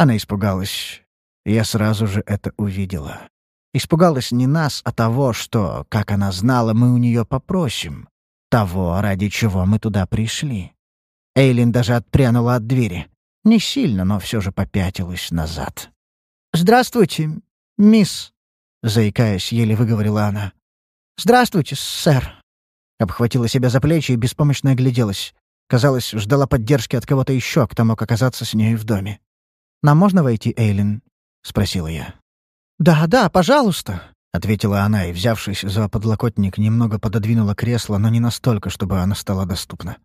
Она испугалась. Я сразу же это увидела. Испугалась не нас, а того, что, как она знала, мы у нее попросим. Того, ради чего мы туда пришли. Эйлин даже отпрянула от двери. Не сильно, но все же попятилась назад. «Здравствуйте, мисс», — заикаясь, еле выговорила она. «Здравствуйте, сэр». Обхватила себя за плечи и беспомощно огляделась. Казалось, ждала поддержки от кого-то еще, кто мог оказаться с ней в доме. «Нам можно войти, Эйлин?» — спросила я. «Да, да, пожалуйста», — ответила она и, взявшись за подлокотник, немного пододвинула кресло, но не настолько, чтобы оно стало доступно.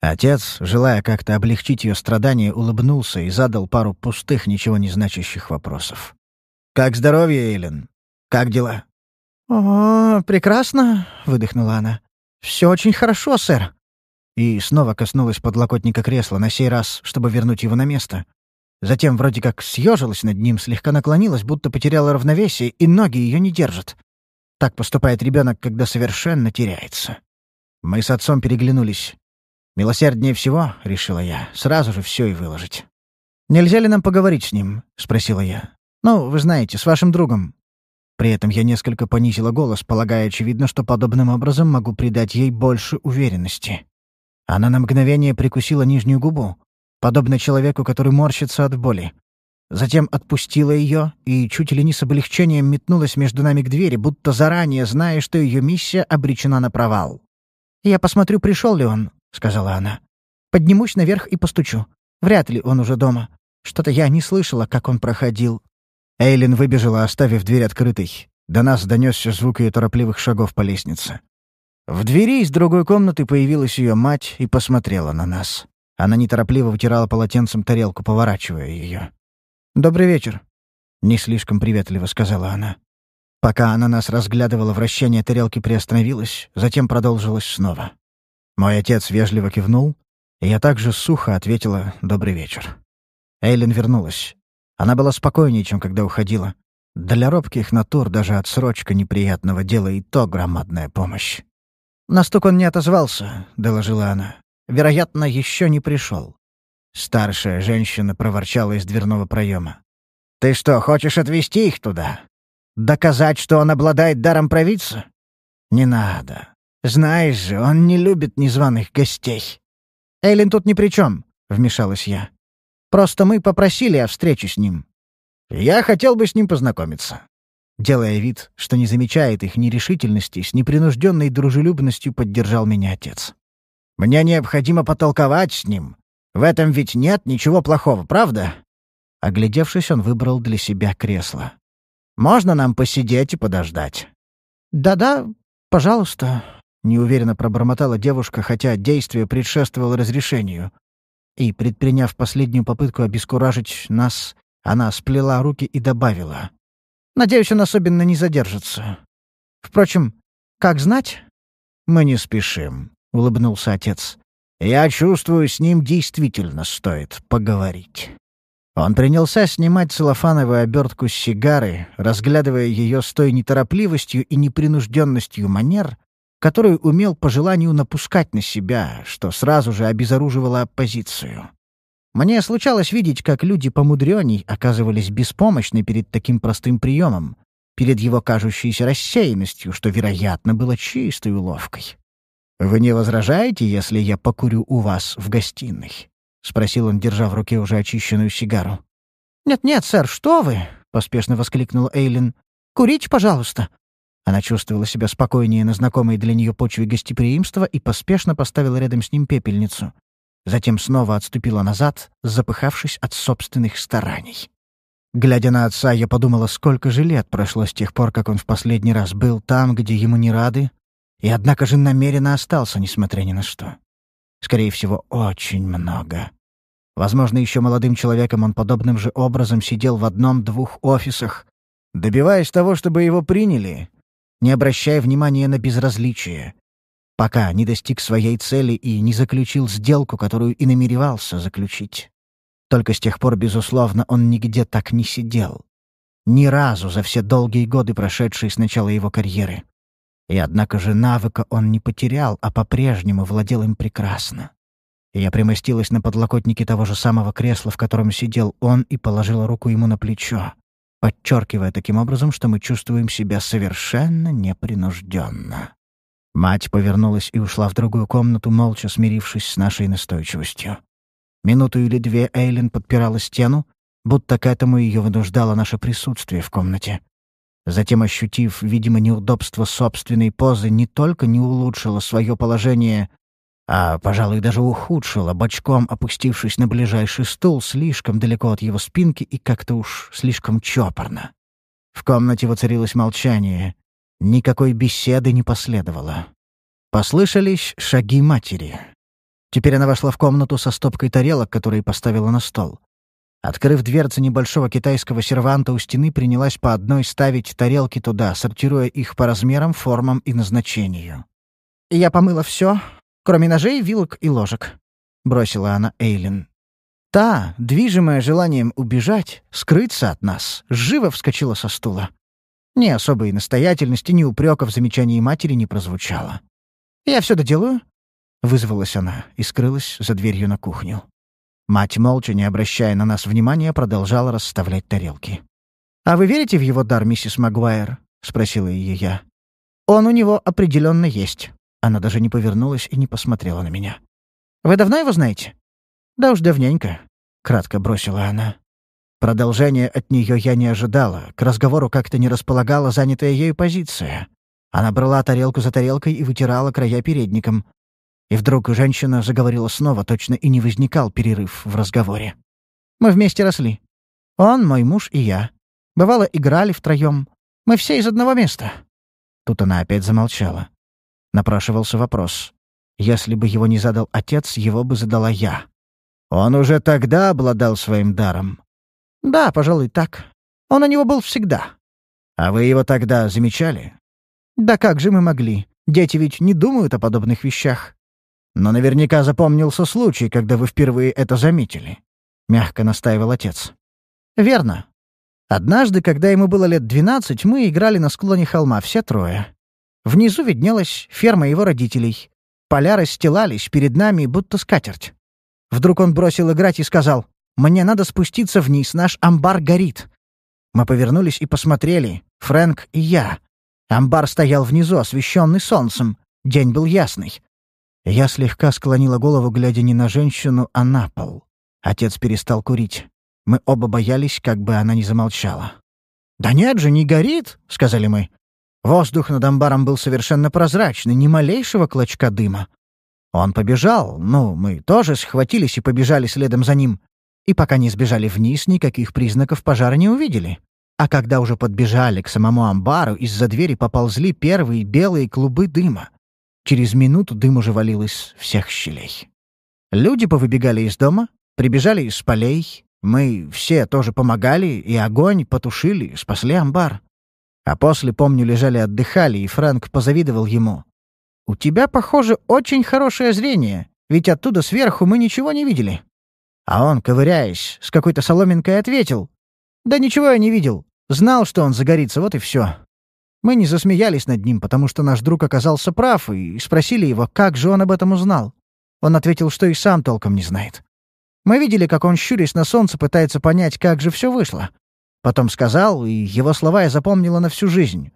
Отец, желая как-то облегчить ее страдания, улыбнулся и задал пару пустых, ничего не значащих вопросов. «Как здоровье, Эйлин? Как дела?» «О, прекрасно», — выдохнула она. «Все очень хорошо, сэр». И снова коснулась подлокотника кресла, на сей раз, чтобы вернуть его на место. Затем вроде как съежилась над ним, слегка наклонилась, будто потеряла равновесие, и ноги ее не держат. Так поступает ребенок, когда совершенно теряется. Мы с отцом переглянулись. «Милосерднее всего», — решила я, — «сразу же все и выложить». «Нельзя ли нам поговорить с ним?» — спросила я. «Ну, вы знаете, с вашим другом». При этом я несколько понизила голос, полагая, очевидно, что подобным образом могу придать ей больше уверенности. Она на мгновение прикусила нижнюю губу, подобно человеку, который морщится от боли. Затем отпустила ее и чуть ли не с облегчением метнулась между нами к двери, будто заранее зная, что ее миссия обречена на провал. «Я посмотрю, пришел ли он», — сказала она. «Поднимусь наверх и постучу. Вряд ли он уже дома. Что-то я не слышала, как он проходил». Эйлин выбежала, оставив дверь открытой. До нас донесся звук ее торопливых шагов по лестнице. В двери из другой комнаты появилась ее мать и посмотрела на нас. Она неторопливо вытирала полотенцем тарелку, поворачивая ее. «Добрый вечер», — не слишком приветливо сказала она. Пока она нас разглядывала, вращение тарелки приостановилось, затем продолжилось снова. Мой отец вежливо кивнул, и я также сухо ответила «добрый вечер». Эйлин вернулась. Она была спокойнее, чем когда уходила. Для робких натур даже отсрочка неприятного дела и то громадная помощь. «На стук он не отозвался», — доложила она. «Вероятно, еще не пришел». Старшая женщина проворчала из дверного проема. «Ты что, хочешь отвезти их туда? Доказать, что он обладает даром провидца? Не надо. Знаешь же, он не любит незваных гостей». «Эйлин тут ни при чем», — вмешалась я. «Просто мы попросили о встрече с ним». «Я хотел бы с ним познакомиться». Делая вид, что не замечает их нерешительности, с непринужденной дружелюбностью поддержал меня отец. «Мне необходимо потолковать с ним. В этом ведь нет ничего плохого, правда?» Оглядевшись, он выбрал для себя кресло. «Можно нам посидеть и подождать?» «Да-да, пожалуйста», Неуверенно пробормотала девушка, хотя действие предшествовало разрешению. И, предприняв последнюю попытку обескуражить нас, она сплела руки и добавила. «Надеюсь, он особенно не задержится. Впрочем, как знать?» «Мы не спешим», — улыбнулся отец. «Я чувствую, с ним действительно стоит поговорить». Он принялся снимать целлофановую обертку с сигары, разглядывая ее с той неторопливостью и непринужденностью манер, которую умел по желанию напускать на себя, что сразу же обезоруживало оппозицию. Мне случалось видеть, как люди помудреней оказывались беспомощны перед таким простым приемом, перед его кажущейся рассеянностью, что, вероятно, было чистой уловкой. «Вы не возражаете, если я покурю у вас в гостиной?» — спросил он, держа в руке уже очищенную сигару. «Нет-нет, сэр, что вы!» — поспешно воскликнул Эйлин. «Курите, пожалуйста. Она чувствовала себя спокойнее на знакомой для нее почве гостеприимства и поспешно поставила рядом с ним пепельницу. Затем снова отступила назад, запыхавшись от собственных стараний. Глядя на отца, я подумала, сколько же лет прошло с тех пор, как он в последний раз был там, где ему не рады, и однако же намеренно остался, несмотря ни на что. Скорее всего, очень много. Возможно, еще молодым человеком он подобным же образом сидел в одном-двух офисах, добиваясь того, чтобы его приняли, не обращая внимания на безразличие, пока не достиг своей цели и не заключил сделку, которую и намеревался заключить. Только с тех пор, безусловно, он нигде так не сидел. Ни разу за все долгие годы, прошедшие с начала его карьеры. И однако же навыка он не потерял, а по-прежнему владел им прекрасно. Я примостилась на подлокотнике того же самого кресла, в котором сидел он, и положила руку ему на плечо, подчеркивая таким образом, что мы чувствуем себя совершенно непринужденно. Мать повернулась и ушла в другую комнату, молча смирившись с нашей настойчивостью. Минуту или две Эйлин подпирала стену, будто к этому ее вынуждало наше присутствие в комнате. Затем, ощутив, видимо, неудобство собственной позы, не только не улучшила свое положение, а, пожалуй, даже ухудшила, бочком опустившись на ближайший стул слишком далеко от его спинки и как-то уж слишком чопорно. В комнате воцарилось молчание. Никакой беседы не последовало. Послышались шаги матери. Теперь она вошла в комнату со стопкой тарелок, которые поставила на стол. Открыв дверцы небольшого китайского серванта у стены, принялась по одной ставить тарелки туда, сортируя их по размерам, формам и назначению. «Я помыла все, кроме ножей, вилок и ложек», — бросила она Эйлин. Та, движимая желанием убежать, скрыться от нас, живо вскочила со стула. Ни особой настоятельности, ни упрека в замечании матери не прозвучало. «Я все доделаю», — вызвалась она и скрылась за дверью на кухню. Мать, молча, не обращая на нас внимания, продолжала расставлять тарелки. «А вы верите в его дар, миссис Магуайр?» — спросила ее я. «Он у него определенно есть». Она даже не повернулась и не посмотрела на меня. «Вы давно его знаете?» «Да уж давненько», — кратко бросила она. Продолжения от нее я не ожидала, к разговору как-то не располагала занятая ею позиция. Она брала тарелку за тарелкой и вытирала края передником. И вдруг женщина заговорила снова, точно и не возникал перерыв в разговоре. «Мы вместе росли. Он, мой муж и я. Бывало, играли втроем. Мы все из одного места». Тут она опять замолчала. Напрашивался вопрос. Если бы его не задал отец, его бы задала я. Он уже тогда обладал своим даром. Да, пожалуй, так. Он у него был всегда. А вы его тогда замечали? Да как же мы могли? Дети ведь не думают о подобных вещах. Но наверняка запомнился случай, когда вы впервые это заметили. Мягко настаивал отец. Верно. Однажды, когда ему было лет двенадцать, мы играли на склоне холма, все трое. Внизу виднелась ферма его родителей. Поля расстилались перед нами, будто скатерть. Вдруг он бросил играть и сказал, «Мне надо спуститься вниз, наш амбар горит». Мы повернулись и посмотрели, Фрэнк и я. Амбар стоял внизу, освещенный солнцем. День был ясный. Я слегка склонила голову, глядя не на женщину, а на пол. Отец перестал курить. Мы оба боялись, как бы она не замолчала. «Да нет же, не горит», — сказали мы. Воздух над амбаром был совершенно прозрачный, ни малейшего клочка дыма. Он побежал, ну, мы тоже схватились и побежали следом за ним. И пока не сбежали вниз, никаких признаков пожара не увидели. А когда уже подбежали к самому амбару, из-за двери поползли первые белые клубы дыма. Через минуту дым уже валил из всех щелей. Люди повыбегали из дома, прибежали из полей. Мы все тоже помогали, и огонь потушили, спасли амбар. А после, помню, лежали отдыхали, и Фрэнк позавидовал ему. «У тебя, похоже, очень хорошее зрение, ведь оттуда сверху мы ничего не видели». А он, ковыряясь, с какой-то соломинкой ответил. «Да ничего я не видел. Знал, что он загорится, вот и все». Мы не засмеялись над ним, потому что наш друг оказался прав, и спросили его, как же он об этом узнал. Он ответил, что и сам толком не знает. Мы видели, как он, щурясь на солнце, пытается понять, как же все вышло. Потом сказал, и его слова я запомнила на всю жизнь.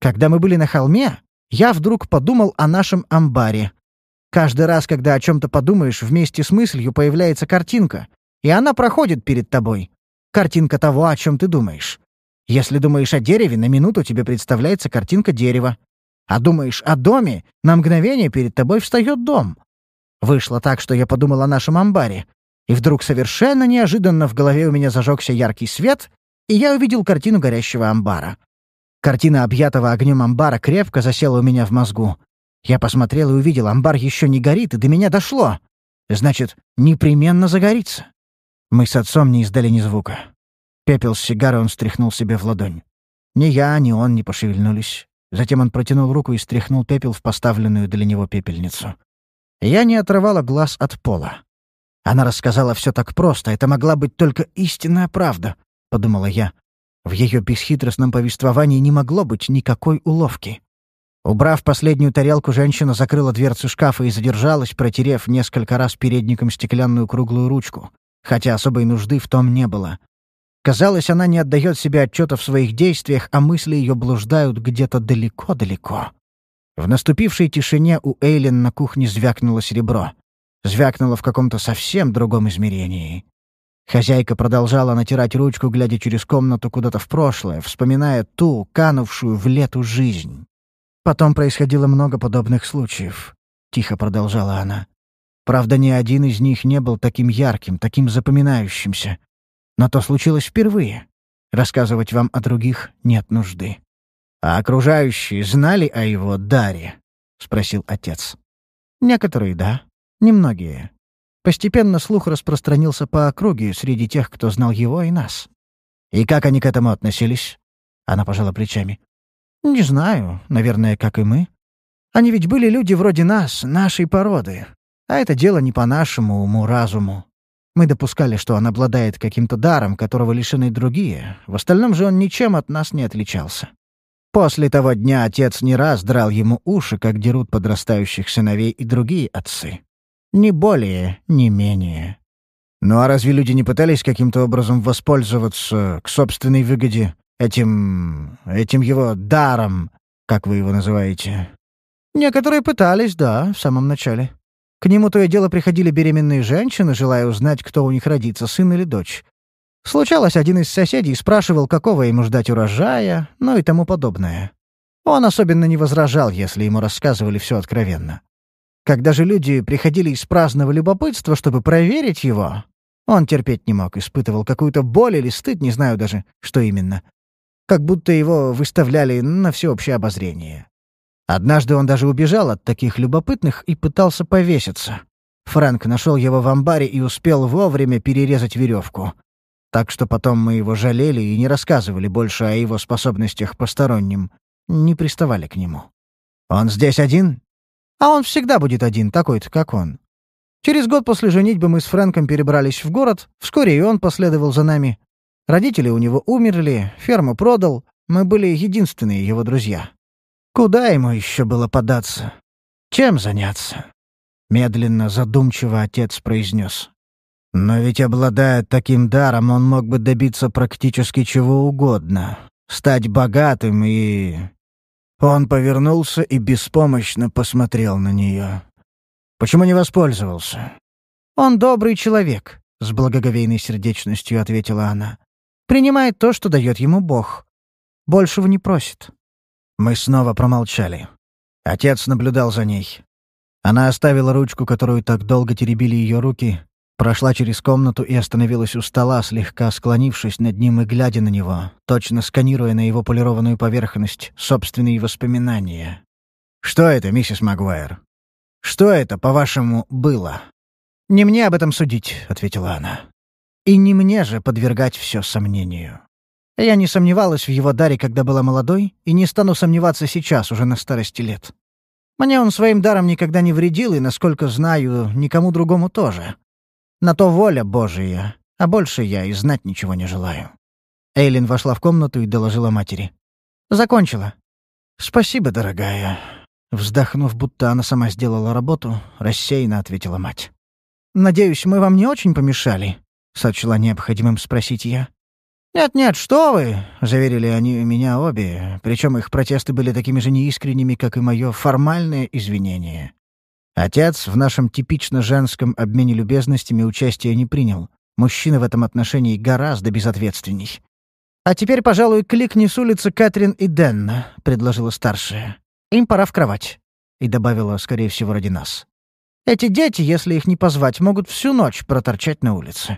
Когда мы были на холме, я вдруг подумал о нашем амбаре. Каждый раз, когда о чем-то подумаешь, вместе с мыслью появляется картинка, и она проходит перед тобой. Картинка того, о чем ты думаешь. Если думаешь о дереве, на минуту тебе представляется картинка дерева. А думаешь о доме, на мгновение перед тобой встает дом. Вышло так, что я подумал о нашем амбаре. И вдруг совершенно неожиданно в голове у меня зажегся яркий свет, и я увидел картину горящего амбара. Картина объятого огнем амбара крепко засела у меня в мозгу. Я посмотрел и увидел, амбар еще не горит, и до меня дошло. Значит, непременно загорится. Мы с отцом не издали ни звука. Пепел с сигары он стряхнул себе в ладонь. Ни я, ни он не пошевельнулись. Затем он протянул руку и стряхнул пепел в поставленную для него пепельницу. Я не отрывала глаз от пола. Она рассказала все так просто, это могла быть только истинная правда, — подумала я. В ее бесхитростном повествовании не могло быть никакой уловки. Убрав последнюю тарелку, женщина закрыла дверцу шкафа и задержалась, протерев несколько раз передником стеклянную круглую ручку, хотя особой нужды в том не было. Казалось, она не отдает себе отчета в своих действиях, а мысли ее блуждают где-то далеко-далеко. В наступившей тишине у Эйлин на кухне звякнуло серебро. Звякнуло в каком-то совсем другом измерении. Хозяйка продолжала натирать ручку, глядя через комнату куда-то в прошлое, вспоминая ту, канувшую в лету жизнь. Потом происходило много подобных случаев, — тихо продолжала она. Правда, ни один из них не был таким ярким, таким запоминающимся. Но то случилось впервые. Рассказывать вам о других нет нужды. «А окружающие знали о его даре?» — спросил отец. «Некоторые — да, немногие. Постепенно слух распространился по округе среди тех, кто знал его и нас. И как они к этому относились?» Она пожала плечами. «Не знаю, наверное, как и мы. Они ведь были люди вроде нас, нашей породы. А это дело не по нашему уму-разуму. Мы допускали, что он обладает каким-то даром, которого лишены другие. В остальном же он ничем от нас не отличался. После того дня отец не раз драл ему уши, как дерут подрастающих сыновей и другие отцы. Ни более, ни менее. Ну а разве люди не пытались каким-то образом воспользоваться к собственной выгоде этим... этим его даром, как вы его называете? Некоторые пытались, да, в самом начале. К нему то и дело приходили беременные женщины, желая узнать, кто у них родится, сын или дочь. Случалось, один из соседей спрашивал, какого ему ждать урожая, ну и тому подобное. Он особенно не возражал, если ему рассказывали все откровенно. Когда же люди приходили из праздного любопытства, чтобы проверить его, он терпеть не мог, испытывал какую-то боль или стыд, не знаю даже, что именно. Как будто его выставляли на всеобщее обозрение. Однажды он даже убежал от таких любопытных и пытался повеситься. Фрэнк нашел его в амбаре и успел вовремя перерезать веревку. Так что потом мы его жалели и не рассказывали больше о его способностях посторонним. Не приставали к нему. «Он здесь один?» «А он всегда будет один, такой-то, как он. Через год после женитьбы мы с Фрэнком перебрались в город, вскоре и он последовал за нами. Родители у него умерли, ферму продал, мы были единственные его друзья. Куда ему еще было податься? Чем заняться? Медленно, задумчиво отец произнес. Но ведь, обладая таким даром, он мог бы добиться практически чего угодно. Стать богатым и... Он повернулся и беспомощно посмотрел на нее. Почему не воспользовался? «Он добрый человек», — с благоговейной сердечностью ответила она. «Принимает то, что дает ему Бог. Большего не просит». Мы снова промолчали. Отец наблюдал за ней. Она оставила ручку, которую так долго теребили ее руки, прошла через комнату и остановилась у стола, слегка склонившись над ним и глядя на него, точно сканируя на его полированную поверхность собственные воспоминания. «Что это, миссис Магуайр? Что это, по-вашему, было?» «Не мне об этом судить», — ответила она. «И не мне же подвергать все сомнению». Я не сомневалась в его даре, когда была молодой, и не стану сомневаться сейчас, уже на старости лет. Мне он своим даром никогда не вредил, и, насколько знаю, никому другому тоже. На то воля Божия, а больше я и знать ничего не желаю». Эйлин вошла в комнату и доложила матери. «Закончила». «Спасибо, дорогая». Вздохнув, будто она сама сделала работу, рассеянно ответила мать. «Надеюсь, мы вам не очень помешали?» — сочла необходимым спросить я. «Нет-нет, что вы!» — заверили они меня обе, причем их протесты были такими же неискренними, как и мое формальное извинение. Отец в нашем типично женском обмене любезностями участия не принял. Мужчина в этом отношении гораздо безответственней. «А теперь, пожалуй, кликни с улицы Кэтрин и Денна», — предложила старшая. «Им пора в кровать», — и добавила, скорее всего, ради нас. «Эти дети, если их не позвать, могут всю ночь проторчать на улице».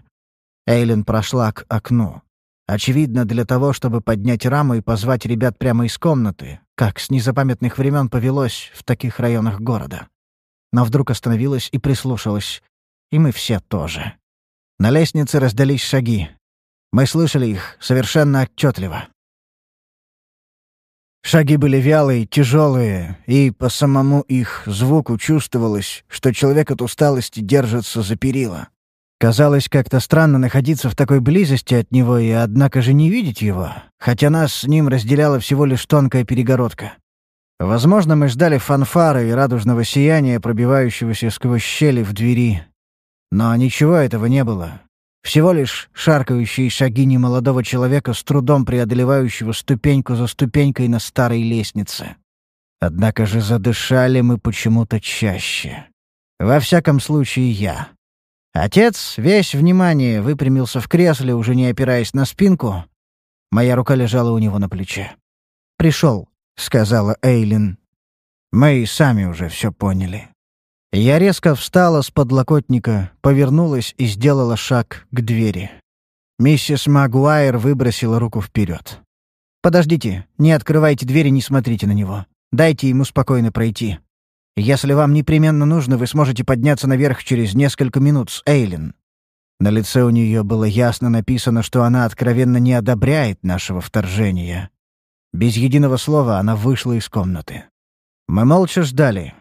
Эйлин прошла к окну. Очевидно, для того, чтобы поднять раму и позвать ребят прямо из комнаты, как с незапамятных времен повелось в таких районах города. Но вдруг остановилась и прислушалась. И мы все тоже. На лестнице раздались шаги. Мы слышали их совершенно отчетливо. Шаги были вялые, тяжелые, и по самому их звуку чувствовалось, что человек от усталости держится за перила. Казалось как-то странно находиться в такой близости от него и, однако же, не видеть его, хотя нас с ним разделяла всего лишь тонкая перегородка. Возможно, мы ждали фанфары и радужного сияния, пробивающегося сквозь щели в двери. Но ничего этого не было. Всего лишь шаркающие шаги немолодого человека, с трудом преодолевающего ступеньку за ступенькой на старой лестнице. Однако же задышали мы почему-то чаще. Во всяком случае, я. Отец, весь внимание, выпрямился в кресле, уже не опираясь на спинку. Моя рука лежала у него на плече. «Пришел», — сказала Эйлин. Мы и сами уже все поняли. Я резко встала с подлокотника, повернулась и сделала шаг к двери. Миссис Магуайр выбросила руку вперед. «Подождите, не открывайте двери, не смотрите на него. Дайте ему спокойно пройти. Если вам непременно нужно, вы сможете подняться наверх через несколько минут с Эйлин». На лице у нее было ясно написано, что она откровенно не одобряет нашего вторжения. Без единого слова она вышла из комнаты. Мы молча ждали,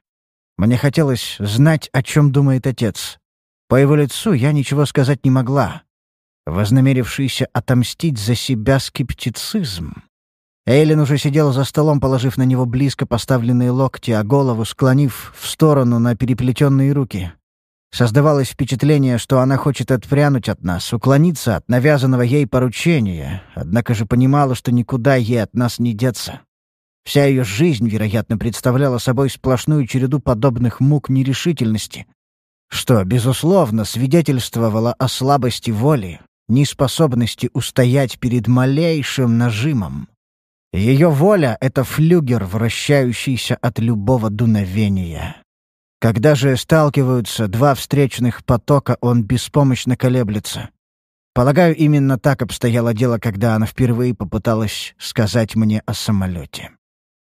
мне хотелось знать, о чем думает отец. По его лицу я ничего сказать не могла. Вознамерившийся отомстить за себя скептицизм. Эйлин уже сидела за столом, положив на него близко поставленные локти, а голову склонив в сторону на переплетенные руки. Создавалось впечатление, что она хочет отпрянуть от нас, уклониться от навязанного ей поручения, однако же понимала, что никуда ей от нас не деться. Вся ее жизнь, вероятно, представляла собой сплошную череду подобных мук нерешительности, что, безусловно, свидетельствовало о слабости воли, неспособности устоять перед малейшим нажимом. Ее воля — это флюгер, вращающийся от любого дуновения. Когда же сталкиваются два встречных потока, он беспомощно колеблется. Полагаю, именно так обстояло дело, когда она впервые попыталась сказать мне о самолете.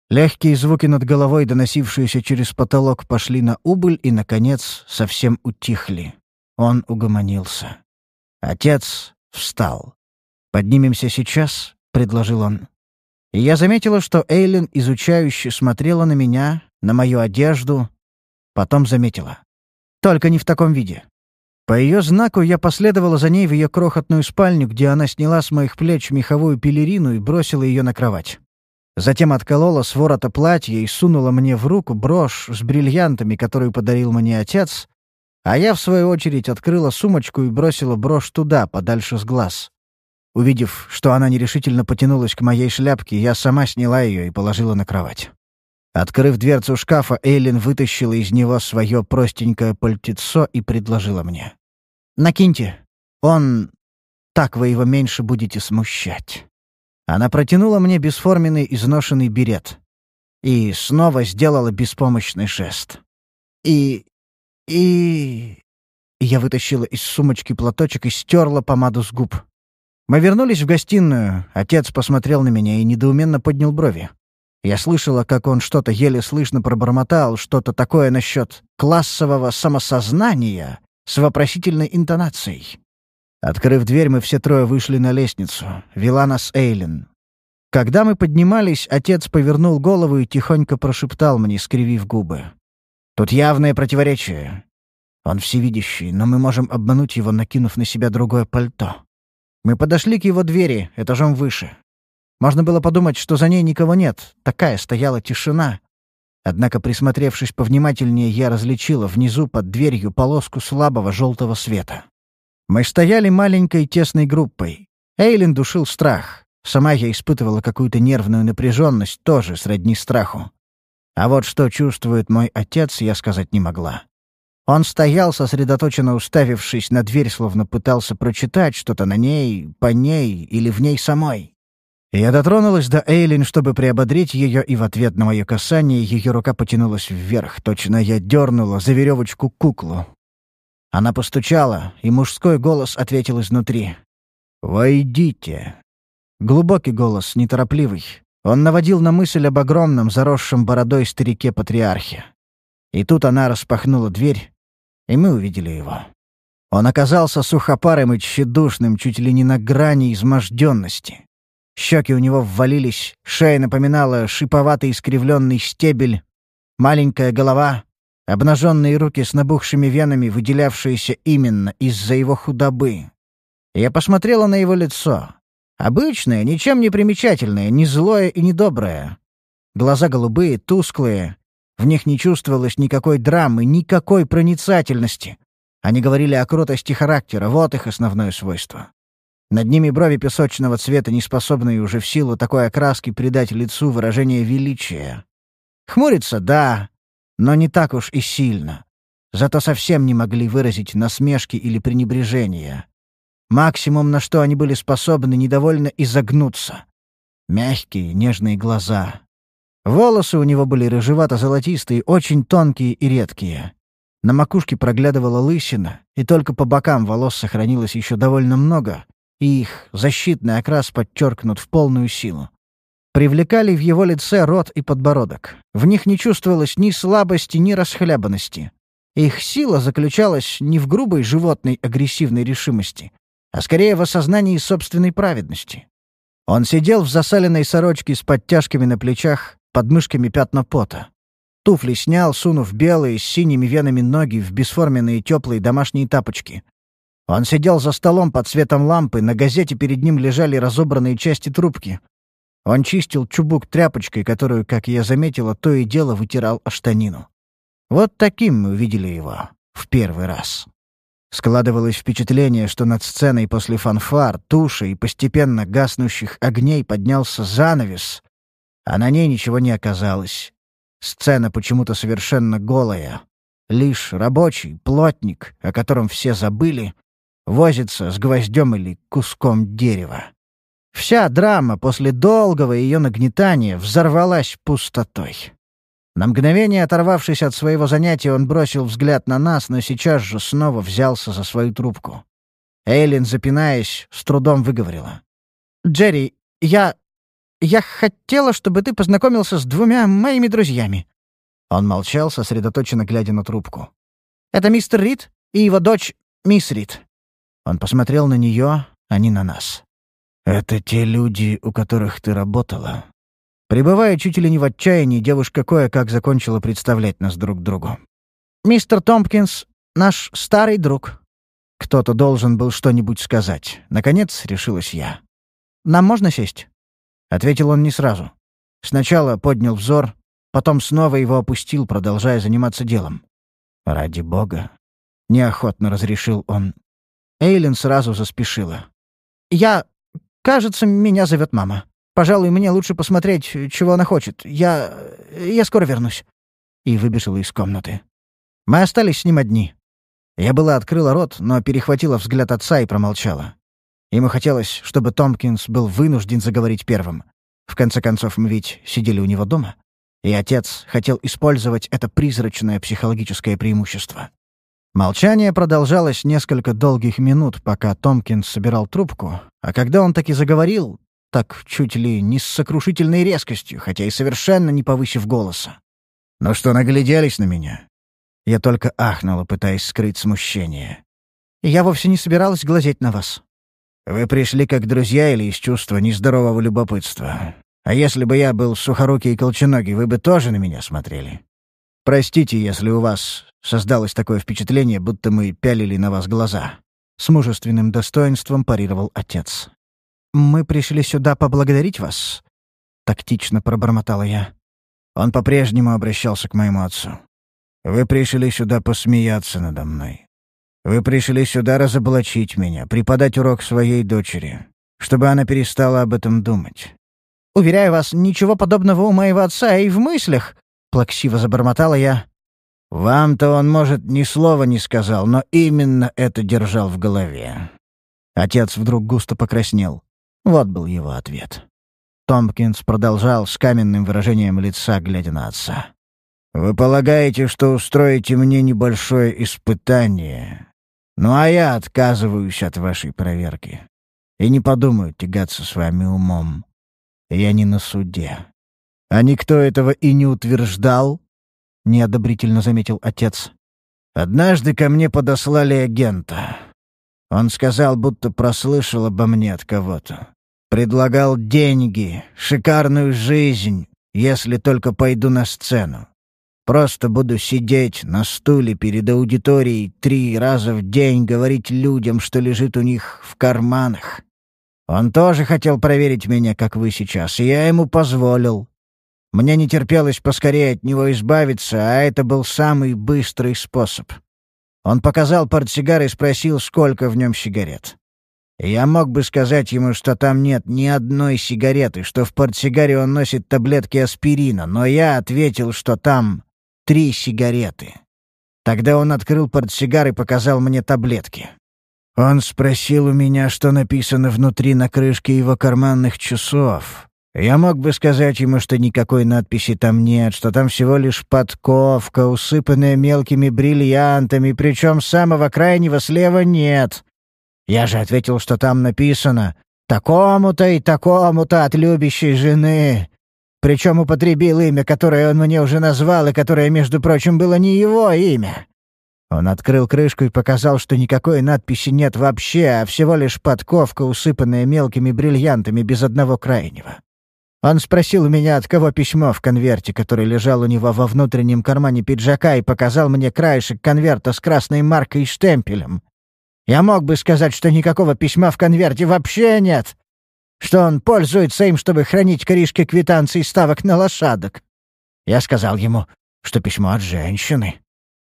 Легкие звуки над головой, доносившиеся через потолок, пошли на убыль и, наконец, совсем утихли. Он угомонился. Отец встал. «Поднимемся сейчас?» — предложил он. И я заметила, что Эйлин изучающе смотрела на меня, на мою одежду. Потом заметила. Только не в таком виде. По ее знаку я последовала за ней в ее крохотную спальню, где она сняла с моих плеч меховую пелерину и бросила ее на кровать. Затем отколола с ворота платья и сунула мне в руку брошь с бриллиантами, которую подарил мне отец, а я, в свою очередь, открыла сумочку и бросила брошь туда, подальше с глаз. Увидев, что она нерешительно потянулась к моей шляпке, я сама сняла ее и положила на кровать. Открыв дверцу шкафа, Эйлин вытащила из него свое простенькое пальтецо и предложила мне. «Накиньте. Он... Так вы его меньше будете смущать». Она протянула мне бесформенный изношенный берет. И снова сделала беспомощный жест. И... и... Я вытащила из сумочки платочек и стерла помаду с губ. Мы вернулись в гостиную. Отец посмотрел на меня и недоуменно поднял брови. Я слышала, как он что-то еле слышно пробормотал, что-то такое насчет классового самосознания с вопросительной интонацией. Открыв дверь, мы все трое вышли на лестницу. Вела нас Эйлин. Когда мы поднимались, отец повернул голову и тихонько прошептал мне, скривив губы. «Тут явное противоречие. Он всевидящий, но мы можем обмануть его, накинув на себя другое пальто. Мы подошли к его двери, этажом выше. Можно было подумать, что за ней никого нет. Такая стояла тишина. Однако, присмотревшись повнимательнее, я различила внизу под дверью полоску слабого желтого света. Мы стояли маленькой тесной группой. Эйлин душил страх. Сама я испытывала какую-то нервную напряженность, тоже сродни страху. А вот что чувствует мой отец, я сказать не могла. Он стоял, сосредоточенно уставившись на дверь, словно пытался прочитать что-то на ней, по ней или в ней самой. Я дотронулась до Эйлин, чтобы приободрить ее, и в ответ на мое касание ее рука потянулась вверх. Точно я дернула за веревочку куклу. Она постучала, и мужской голос ответил изнутри. «Войдите». Глубокий голос, неторопливый. Он наводил на мысль об огромном, заросшем бородой старике-патриархе. И тут она распахнула дверь, и мы увидели его. Он оказался сухопарым и тщедушным, чуть ли не на грани изможденности. Щеки у него ввалились, шея напоминала шиповатый искривленный стебель, маленькая голова, Обнаженные руки с набухшими венами, выделявшиеся именно из-за его худобы. Я посмотрела на его лицо. Обычное, ничем не примечательное, не злое и не доброе. Глаза голубые, тусклые. В них не чувствовалось никакой драмы, никакой проницательности. Они говорили о крутости характера, вот их основное свойство. Над ними брови песочного цвета, не способные уже в силу такой окраски придать лицу выражение величия. Хмуриться — да, но не так уж и сильно. Зато совсем не могли выразить насмешки или пренебрежения. Максимум, на что они были способны, недовольно изогнуться. Мягкие, нежные глаза. Волосы у него были рыжевато-золотистые, очень тонкие и редкие. На макушке проглядывала лысина, и только по бокам волос сохранилось еще довольно много, и их защитный окрас подчеркнут в полную силу. Привлекали в его лице рот и подбородок. В них не чувствовалось ни слабости, ни расхлябанности. Их сила заключалась не в грубой животной агрессивной решимости, а скорее в осознании собственной праведности. Он сидел в засаленной сорочке с подтяжками на плечах, под мышками пятна пота. Туфли снял, сунув белые с синими венами ноги в бесформенные теплые домашние тапочки. Он сидел за столом под светом лампы, на газете перед ним лежали разобранные части трубки. Он чистил чубук тряпочкой, которую, как я заметила, то и дело вытирал о штанину. Вот таким мы увидели его в первый раз. Складывалось впечатление, что над сценой после фанфар, туши и постепенно гаснущих огней поднялся занавес, а на ней ничего не оказалось. Сцена почему-то совершенно голая. Лишь рабочий, плотник, о котором все забыли, возится с гвоздем или куском дерева. Вся драма после долгого ее нагнетания взорвалась пустотой. На мгновение оторвавшись от своего занятия, он бросил взгляд на нас, но сейчас же снова взялся за свою трубку. Эйлин, запинаясь, с трудом выговорила. «Джерри, я... я хотела, чтобы ты познакомился с двумя моими друзьями». Он молчал, сосредоточенно глядя на трубку. «Это мистер Рид и его дочь, мисс Рид». Он посмотрел на нее, а не на нас. «Это те люди, у которых ты работала?» Прибывая чуть ли не в отчаянии, девушка кое-как закончила представлять нас друг другу. «Мистер Томпкинс — наш старый друг». Кто-то должен был что-нибудь сказать. Наконец, решилась я. «Нам можно сесть?» Ответил он не сразу. Сначала поднял взор, потом снова его опустил, продолжая заниматься делом. «Ради бога!» — неохотно разрешил он. Эйлин сразу заспешила. «Я «Кажется, меня зовет мама. Пожалуй, мне лучше посмотреть, чего она хочет. Я... я скоро вернусь». И выбежала из комнаты. Мы остались с ним одни. Я была открыла рот, но перехватила взгляд отца и промолчала. Ему хотелось, чтобы Томпкинс был вынужден заговорить первым. В конце концов, мы ведь сидели у него дома. И отец хотел использовать это призрачное психологическое преимущество. Молчание продолжалось несколько долгих минут, пока Томпкинс собирал трубку, а когда он таки заговорил, так чуть ли не с сокрушительной резкостью, хотя и совершенно не повысив голоса. «Ну что, нагляделись на меня?» Я только ахнула, пытаясь скрыть смущение. «Я вовсе не собиралась глазеть на вас». «Вы пришли как друзья или из чувства нездорового любопытства? А если бы я был сухорукий и колченогий, вы бы тоже на меня смотрели?» Простите, если у вас создалось такое впечатление, будто мы пялили на вас глаза. С мужественным достоинством парировал отец. «Мы пришли сюда поблагодарить вас», — тактично пробормотала я. Он по-прежнему обращался к моему отцу. «Вы пришли сюда посмеяться надо мной. Вы пришли сюда разоблачить меня, преподать урок своей дочери, чтобы она перестала об этом думать. Уверяю вас, ничего подобного у моего отца и в мыслях. — плаксиво забормотала я. «Вам-то он, может, ни слова не сказал, но именно это держал в голове». Отец вдруг густо покраснел. Вот был его ответ. Томпкинс продолжал с каменным выражением лица, глядя на отца. «Вы полагаете, что устроите мне небольшое испытание? Ну а я отказываюсь от вашей проверки. И не подумаю тягаться с вами умом. Я не на суде. «А никто этого и не утверждал?» — неодобрительно заметил отец. «Однажды ко мне подослали агента. Он сказал, будто прослышал обо мне от кого-то. Предлагал деньги, шикарную жизнь, если только пойду на сцену. Просто буду сидеть на стуле перед аудиторией три раза в день, говорить людям, что лежит у них в карманах. Он тоже хотел проверить меня, как вы сейчас, и я ему позволил. Мне не терпелось поскорее от него избавиться, а это был самый быстрый способ. Он показал портсигар и спросил, сколько в нем сигарет. Я мог бы сказать ему, что там нет ни одной сигареты, что в портсигаре он носит таблетки аспирина, но я ответил, что там три сигареты. Тогда он открыл портсигар и показал мне таблетки. Он спросил у меня, что написано внутри на крышке его карманных часов. Я мог бы сказать ему, что никакой надписи там нет, что там всего лишь подковка, усыпанная мелкими бриллиантами, причем самого крайнего слева нет. Я же ответил, что там написано «такому-то и такому-то от любящей жены». Причем употребил имя, которое он мне уже назвал, и которое, между прочим, было не его имя. Он открыл крышку и показал, что никакой надписи нет вообще, а всего лишь подковка, усыпанная мелкими бриллиантами без одного крайнего. Он спросил у меня, от кого письмо в конверте, который лежал у него во внутреннем кармане пиджака, и показал мне краешек конверта с красной маркой и штемпелем. Я мог бы сказать, что никакого письма в конверте вообще нет, что он пользуется им, чтобы хранить корешки квитанций ставок на лошадок. Я сказал ему, что письмо от женщины.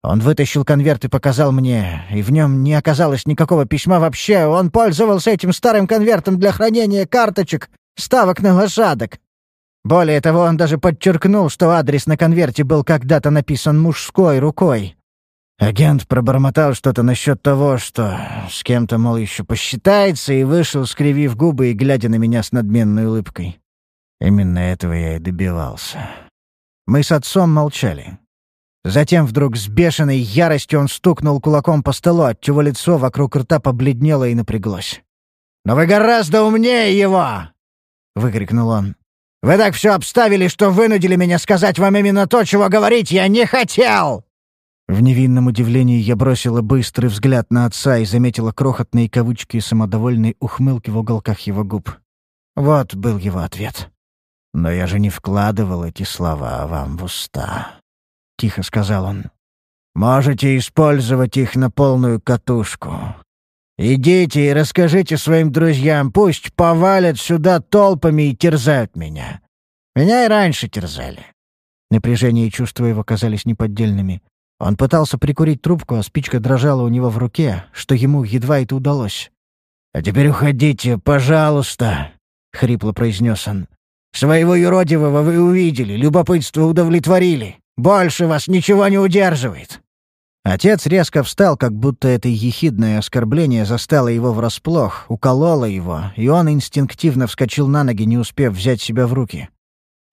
Он вытащил конверт и показал мне, и в нем не оказалось никакого письма вообще. Он пользовался этим старым конвертом для хранения карточек ставок на лошадок. Более того, он даже подчеркнул, что адрес на конверте был когда-то написан мужской рукой. Агент пробормотал что-то насчет того, что с кем-то, мол, еще посчитается, и вышел, скривив губы и глядя на меня с надменной улыбкой. Именно этого я и добивался. Мы с отцом молчали. Затем вдруг с бешеной яростью он стукнул кулаком по столу, отчего лицо вокруг рта побледнело и напряглось. «Но вы гораздо умнее его!» — выкрикнул он. «Вы так все обставили, что вынудили меня сказать вам именно то, чего говорить я не хотел!» В невинном удивлении я бросила быстрый взгляд на отца и заметила крохотные кавычки и самодовольные ухмылки в уголках его губ. Вот был его ответ. «Но я же не вкладывал эти слова вам в уста», — тихо сказал он. «Можете использовать их на полную катушку. Идите и расскажите своим друзьям, пусть повалят сюда толпами и терзают меня. Меня и раньше терзали». Напряжение и чувства его казались неподдельными. Он пытался прикурить трубку, а спичка дрожала у него в руке, что ему едва это удалось. «А теперь уходите, пожалуйста», — хрипло произнес он. «Своего юродивого вы увидели, любопытство удовлетворили. Больше вас ничего не удерживает. Отец резко встал, как будто это ехидное оскорбление застало его врасплох, укололо его, и он инстинктивно вскочил на ноги, не успев взять себя в руки.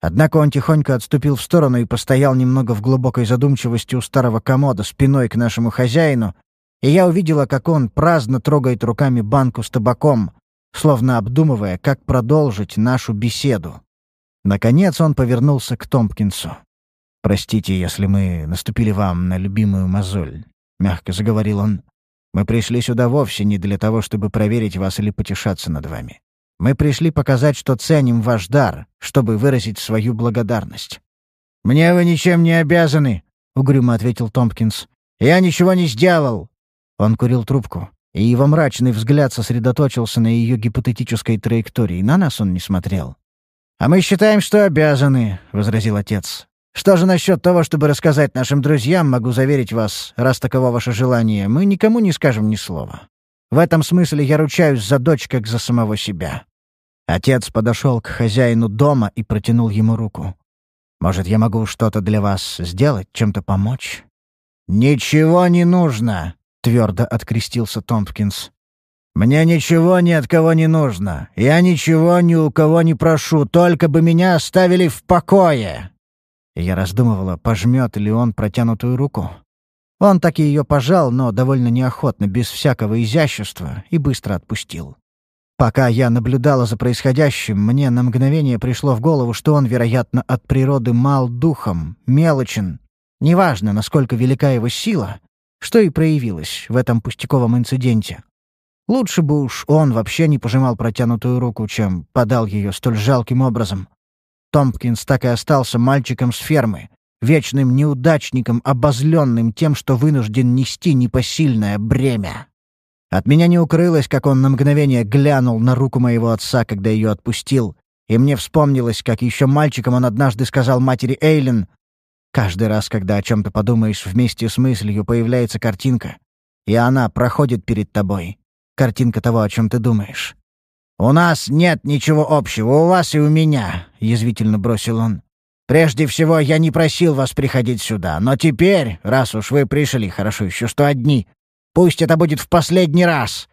Однако он тихонько отступил в сторону и постоял немного в глубокой задумчивости у старого комода спиной к нашему хозяину, и я увидела, как он праздно трогает руками банку с табаком, словно обдумывая, как продолжить нашу беседу. Наконец он повернулся к Томпкинсу. «Простите, если мы наступили вам на любимую мозоль», — мягко заговорил он. «Мы пришли сюда вовсе не для того, чтобы проверить вас или потешаться над вами. Мы пришли показать, что ценим ваш дар, чтобы выразить свою благодарность». «Мне вы ничем не обязаны», — угрюмо ответил Томпкинс. «Я ничего не сделал». Он курил трубку, и его мрачный взгляд сосредоточился на ее гипотетической траектории. На нас он не смотрел. «А мы считаем, что обязаны», — возразил отец. Что же насчет того, чтобы рассказать нашим друзьям, могу заверить вас, раз таково ваше желание, мы никому не скажем ни слова. В этом смысле я ручаюсь за дочь, как за самого себя». Отец подошел к хозяину дома и протянул ему руку. «Может, я могу что-то для вас сделать, чем-то помочь?» «Ничего не нужно», — твердо открестился Томпкинс. «Мне ничего ни от кого не нужно. Я ничего ни у кого не прошу, только бы меня оставили в покое». Я раздумывала, пожмет ли он протянутую руку. Он так и ее пожал, но довольно неохотно, без всякого изящества, и быстро отпустил. Пока я наблюдала за происходящим, мне на мгновение пришло в голову, что он, вероятно, от природы мал духом, мелочен. Неважно, насколько велика его сила, что и проявилось в этом пустяковом инциденте. Лучше бы уж он вообще не пожимал протянутую руку, чем подал ее столь жалким образом. Томпкинс так и остался мальчиком с фермы, вечным неудачником, обозленным тем, что вынужден нести непосильное бремя. От меня не укрылось, как он на мгновение глянул на руку моего отца, когда ее отпустил, И мне вспомнилось, как еще мальчиком он однажды сказал матери Эйлин, «Каждый раз, когда о чем-то подумаешь, вместе с мыслью появляется картинка, и она проходит перед тобой. Картинка того, о чем ты думаешь». «У нас нет ничего общего, у вас и у меня», — язвительно бросил он. «Прежде всего, я не просил вас приходить сюда, но теперь, раз уж вы пришли, хорошо еще что одни, пусть это будет в последний раз.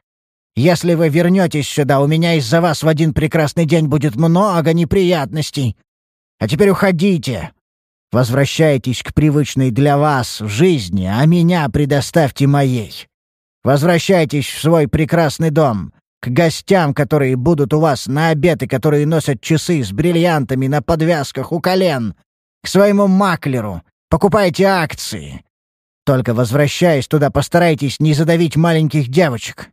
Если вы вернетесь сюда, у меня из-за вас в один прекрасный день будет много неприятностей. А теперь уходите. Возвращайтесь к привычной для вас жизни, а меня предоставьте моей. Возвращайтесь в свой прекрасный дом к гостям, которые будут у вас на обед и которые носят часы с бриллиантами на подвязках у колен, к своему маклеру, покупайте акции. Только возвращаясь туда, постарайтесь не задавить маленьких девочек.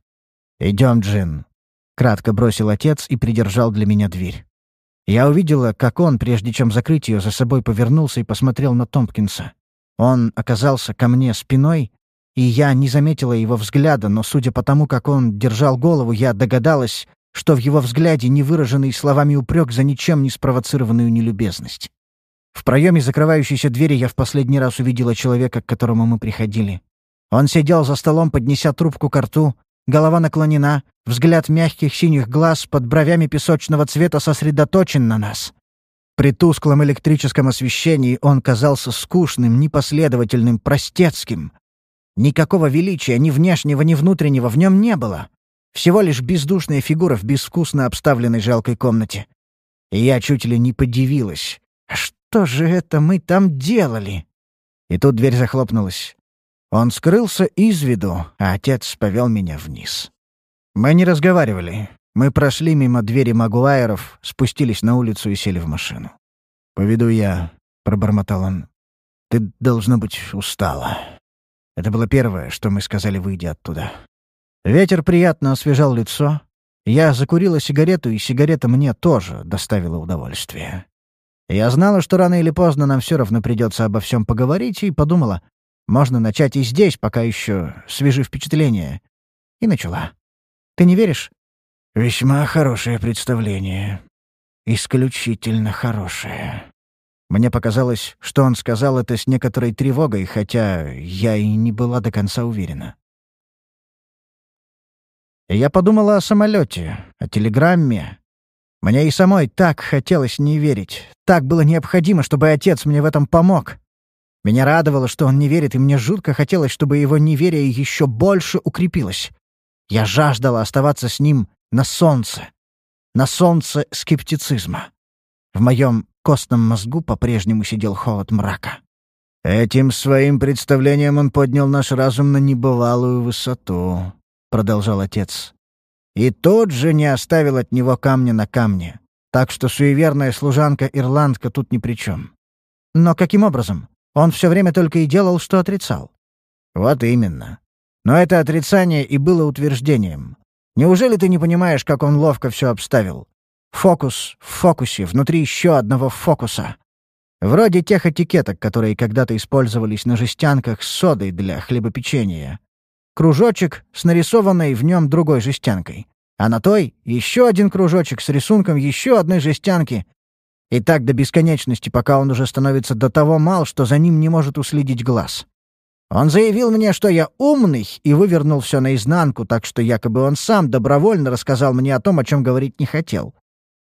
«Идем, Джин», — кратко бросил отец и придержал для меня дверь. Я увидела, как он, прежде чем закрыть ее, за собой повернулся и посмотрел на Томпкинса. Он оказался ко мне спиной, и я не заметила его взгляда, но, судя по тому, как он держал голову, я догадалась, что в его взгляде не выраженный словами упрек за ничем не спровоцированную нелюбезность. В проеме закрывающейся двери я в последний раз увидела человека, к которому мы приходили. Он сидел за столом, поднеся трубку к рту, голова наклонена, взгляд мягких синих глаз под бровями песочного цвета сосредоточен на нас. При тусклом электрическом освещении он казался скучным, непоследовательным, простецким, Никакого величия, ни внешнего, ни внутреннего в нем не было. Всего лишь бездушная фигура в безвкусно обставленной жалкой комнате. И я чуть ли не подивилась. А что же это мы там делали? И тут дверь захлопнулась. Он скрылся из виду, а отец повел меня вниз. Мы не разговаривали. Мы прошли мимо двери Магуайров, спустились на улицу и сели в машину. «Поведу я», — пробормотал он. «Ты, должно быть, устала». Это было первое, что мы сказали, выйдя оттуда. Ветер приятно освежал лицо. Я закурила сигарету, и сигарета мне тоже доставила удовольствие. Я знала, что рано или поздно нам все равно придется обо всем поговорить, и подумала, можно начать и здесь, пока еще свежи впечатления. И начала. Ты не веришь? Весьма хорошее представление. Исключительно хорошее. Мне показалось, что он сказал это с некоторой тревогой, хотя я и не была до конца уверена. Я подумала о самолете, о телеграмме. Мне и самой так хотелось не верить. Так было необходимо, чтобы отец мне в этом помог. Меня радовало, что он не верит, и мне жутко хотелось, чтобы его неверие еще больше укрепилось. Я жаждала оставаться с ним на солнце. На солнце скептицизма. В моем костном мозгу по-прежнему сидел холод мрака. «Этим своим представлением он поднял наш разум на небывалую высоту», — продолжал отец. «И тот же не оставил от него камня на камне, так что суеверная служанка-ирландка тут ни при чем. Но каким образом? Он все время только и делал, что отрицал». «Вот именно. Но это отрицание и было утверждением. Неужели ты не понимаешь, как он ловко все обставил? Фокус в фокусе, внутри еще одного фокуса. Вроде тех этикеток, которые когда-то использовались на жестянках с содой для хлебопечения. Кружочек с нарисованной в нем другой жестянкой. А на той — еще один кружочек с рисунком еще одной жестянки. И так до бесконечности, пока он уже становится до того мал, что за ним не может уследить глаз. Он заявил мне, что я умный, и вывернул все наизнанку, так что якобы он сам добровольно рассказал мне о том, о чем говорить не хотел.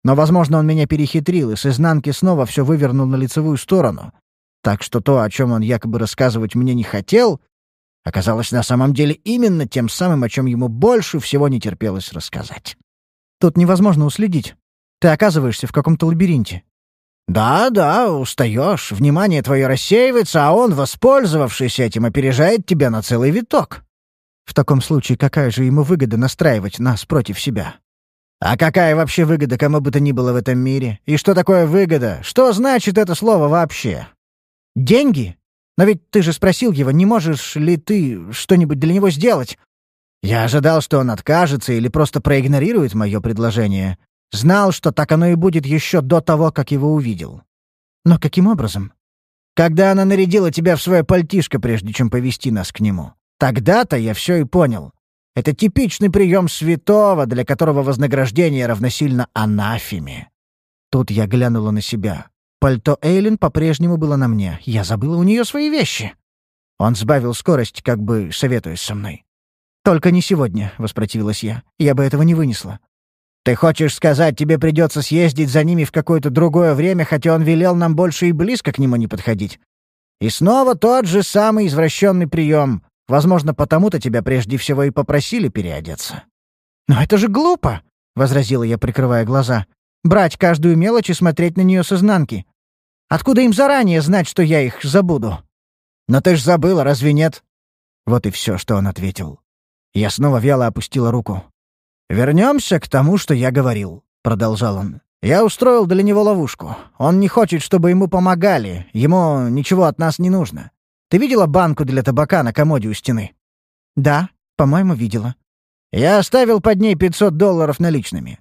Но, возможно, он меня перехитрил и с изнанки снова все вывернул на лицевую сторону. Так что то, о чем он якобы рассказывать мне не хотел, оказалось на самом деле именно тем самым, о чем ему больше всего не терпелось рассказать. Тут невозможно уследить. Ты оказываешься в каком-то лабиринте. Да, да, устаешь, внимание твое рассеивается, а он, воспользовавшись этим, опережает тебя на целый виток. В таком случае какая же ему выгода настраивать нас против себя? А какая вообще выгода кому бы то ни было в этом мире? И что такое выгода? Что значит это слово вообще? Деньги? Но ведь ты же спросил его, не можешь ли ты что-нибудь для него сделать? Я ожидал, что он откажется или просто проигнорирует мое предложение. Знал, что так оно и будет еще до того, как его увидел. Но каким образом? Когда она нарядила тебя в свое пальтишко, прежде чем повести нас к нему. Тогда-то я все и понял. Это типичный прием святого, для которого вознаграждение равносильно анафеме. Тут я глянула на себя. Пальто Эйлин по-прежнему было на мне. Я забыла у нее свои вещи. Он сбавил скорость, как бы советуясь со мной. «Только не сегодня», — воспротивилась я. «Я бы этого не вынесла». «Ты хочешь сказать, тебе придется съездить за ними в какое-то другое время, хотя он велел нам больше и близко к нему не подходить?» «И снова тот же самый извращенный прием. Возможно, потому-то тебя прежде всего и попросили переодеться». «Но это же глупо!» — возразила я, прикрывая глаза. «Брать каждую мелочь и смотреть на нее с изнанки. Откуда им заранее знать, что я их забуду?» «Но ты ж забыла, разве нет?» Вот и все, что он ответил. Я снова вяло опустила руку. «Вернемся к тому, что я говорил», — продолжал он. «Я устроил для него ловушку. Он не хочет, чтобы ему помогали. Ему ничего от нас не нужно. Ты видела банку для табака на комоде у стены?» «Да, по-моему, видела». «Я оставил под ней 500 долларов наличными».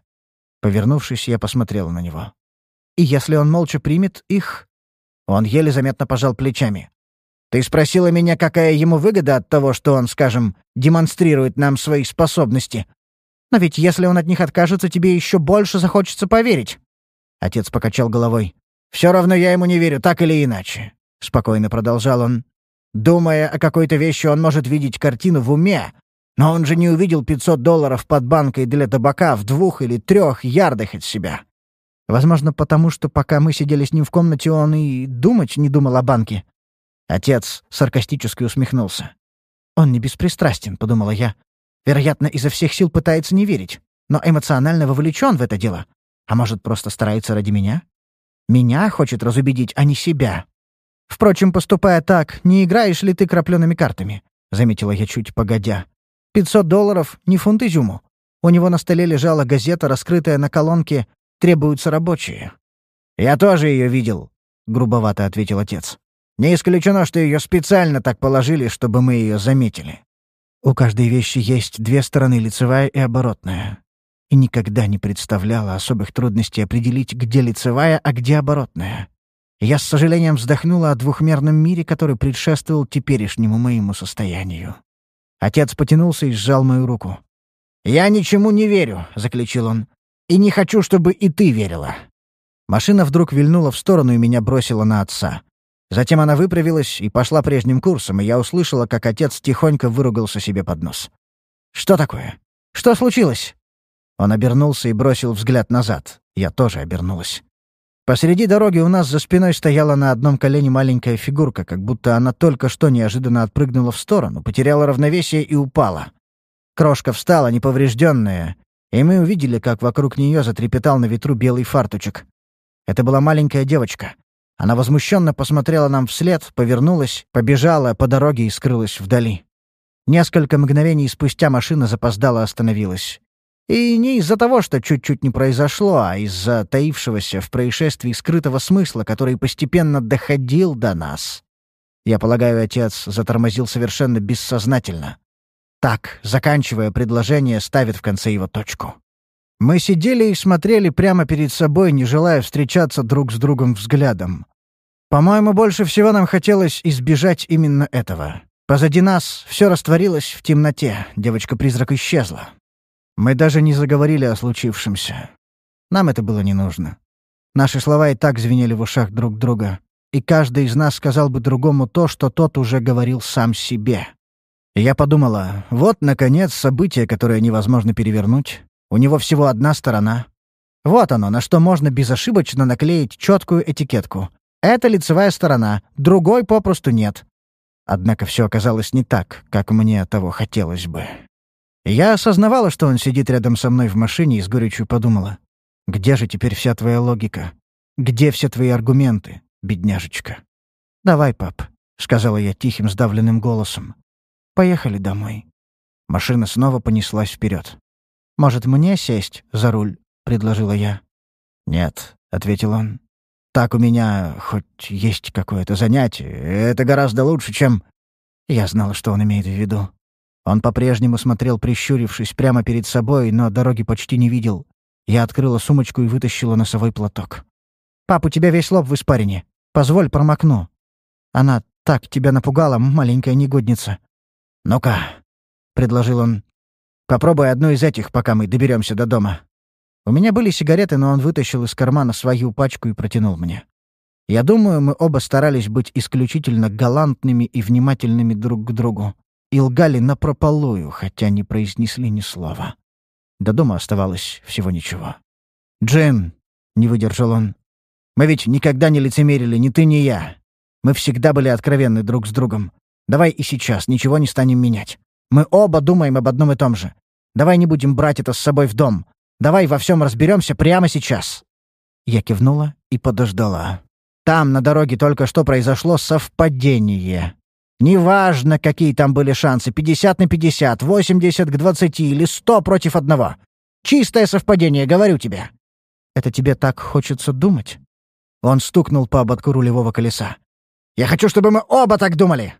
Повернувшись, я посмотрела на него. «И если он молча примет их...» Он еле заметно пожал плечами. Ты спросила меня, какая ему выгода от того, что он, скажем, демонстрирует нам свои способности. Но ведь если он от них откажется, тебе еще больше захочется поверить. Отец покачал головой. Все равно я ему не верю, так или иначе. Спокойно продолжал он. Думая о какой-то вещи, он может видеть картину в уме, но он же не увидел 500 долларов под банкой для табака в двух или трех ярдах от себя. Возможно, потому что пока мы сидели с ним в комнате, он и думать не думал о банке. Отец саркастически усмехнулся. «Он не беспристрастен», — подумала я. «Вероятно, изо всех сил пытается не верить, но эмоционально вовлечен в это дело. А может, просто старается ради меня? Меня хочет разубедить, а не себя. Впрочем, поступая так, не играешь ли ты крапленными картами?» — заметила я чуть погодя. «Пятьсот долларов — не фунт изюму. У него на столе лежала газета, раскрытая на колонке «Требуются рабочие». «Я тоже ее видел», — грубовато ответил отец. Не исключено, что ее специально так положили, чтобы мы ее заметили. У каждой вещи есть две стороны, лицевая и оборотная. И никогда не представляла особых трудностей определить, где лицевая, а где оборотная. Я с сожалением вздохнула о двухмерном мире, который предшествовал теперешнему моему состоянию. Отец потянулся и сжал мою руку. «Я ничему не верю», — заключил он. «И не хочу, чтобы и ты верила». Машина вдруг вильнула в сторону и меня бросила на отца. Затем она выправилась и пошла прежним курсом, и я услышала, как отец тихонько выругался себе под нос. «Что такое? Что случилось?» Он обернулся и бросил взгляд назад. Я тоже обернулась. Посреди дороги у нас за спиной стояла на одном колене маленькая фигурка, как будто она только что неожиданно отпрыгнула в сторону, потеряла равновесие и упала. Крошка встала, неповрежденная, и мы увидели, как вокруг нее затрепетал на ветру белый фартучек. Это была маленькая девочка. Она возмущенно посмотрела нам вслед, повернулась, побежала по дороге и скрылась вдали. Несколько мгновений спустя машина запоздала остановилась. И не из-за того, что чуть-чуть не произошло, а из-за таившегося в происшествии скрытого смысла, который постепенно доходил до нас. Я полагаю, отец затормозил совершенно бессознательно. Так, заканчивая предложение, ставит в конце его точку. Мы сидели и смотрели прямо перед собой, не желая встречаться друг с другом взглядом. По-моему, больше всего нам хотелось избежать именно этого. Позади нас все растворилось в темноте, девочка-призрак исчезла. Мы даже не заговорили о случившемся. Нам это было не нужно. Наши слова и так звенели в ушах друг друга, и каждый из нас сказал бы другому то, что тот уже говорил сам себе. Я подумала, вот, наконец, событие, которое невозможно перевернуть. У него всего одна сторона. Вот оно, на что можно безошибочно наклеить четкую этикетку. Это лицевая сторона, другой попросту нет. Однако все оказалось не так, как мне того хотелось бы. Я осознавала, что он сидит рядом со мной в машине и с горечью подумала. «Где же теперь вся твоя логика? Где все твои аргументы, бедняжечка?» «Давай, пап», — сказала я тихим сдавленным голосом. «Поехали домой». Машина снова понеслась вперед. «Может, мне сесть за руль?» — предложила я. «Нет», — ответил он. Так у меня хоть есть какое-то занятие. Это гораздо лучше, чем...» Я знала, что он имеет в виду. Он по-прежнему смотрел, прищурившись, прямо перед собой, но дороги почти не видел. Я открыла сумочку и вытащила носовой платок. «Пап, у тебя весь лоб в испарине. Позволь, промокну». Она так тебя напугала, маленькая негодница. «Ну-ка», — предложил он, — «попробуй одну из этих, пока мы доберемся до дома». У меня были сигареты, но он вытащил из кармана свою пачку и протянул мне. Я думаю, мы оба старались быть исключительно галантными и внимательными друг к другу. И лгали напропалую, хотя не произнесли ни слова. До дома оставалось всего ничего. «Джин!» — не выдержал он. «Мы ведь никогда не лицемерили, ни ты, ни я. Мы всегда были откровенны друг с другом. Давай и сейчас ничего не станем менять. Мы оба думаем об одном и том же. Давай не будем брать это с собой в дом. Давай во всем разберемся прямо сейчас». Я кивнула и подождала. Там, на дороге, только что произошло совпадение. Неважно, какие там были шансы — 50 на 50, 80 к 20 или 100 против одного. Чистое совпадение, говорю тебе. Это тебе так хочется думать? Он стукнул по ободку рулевого колеса. «Я хочу, чтобы мы оба так думали!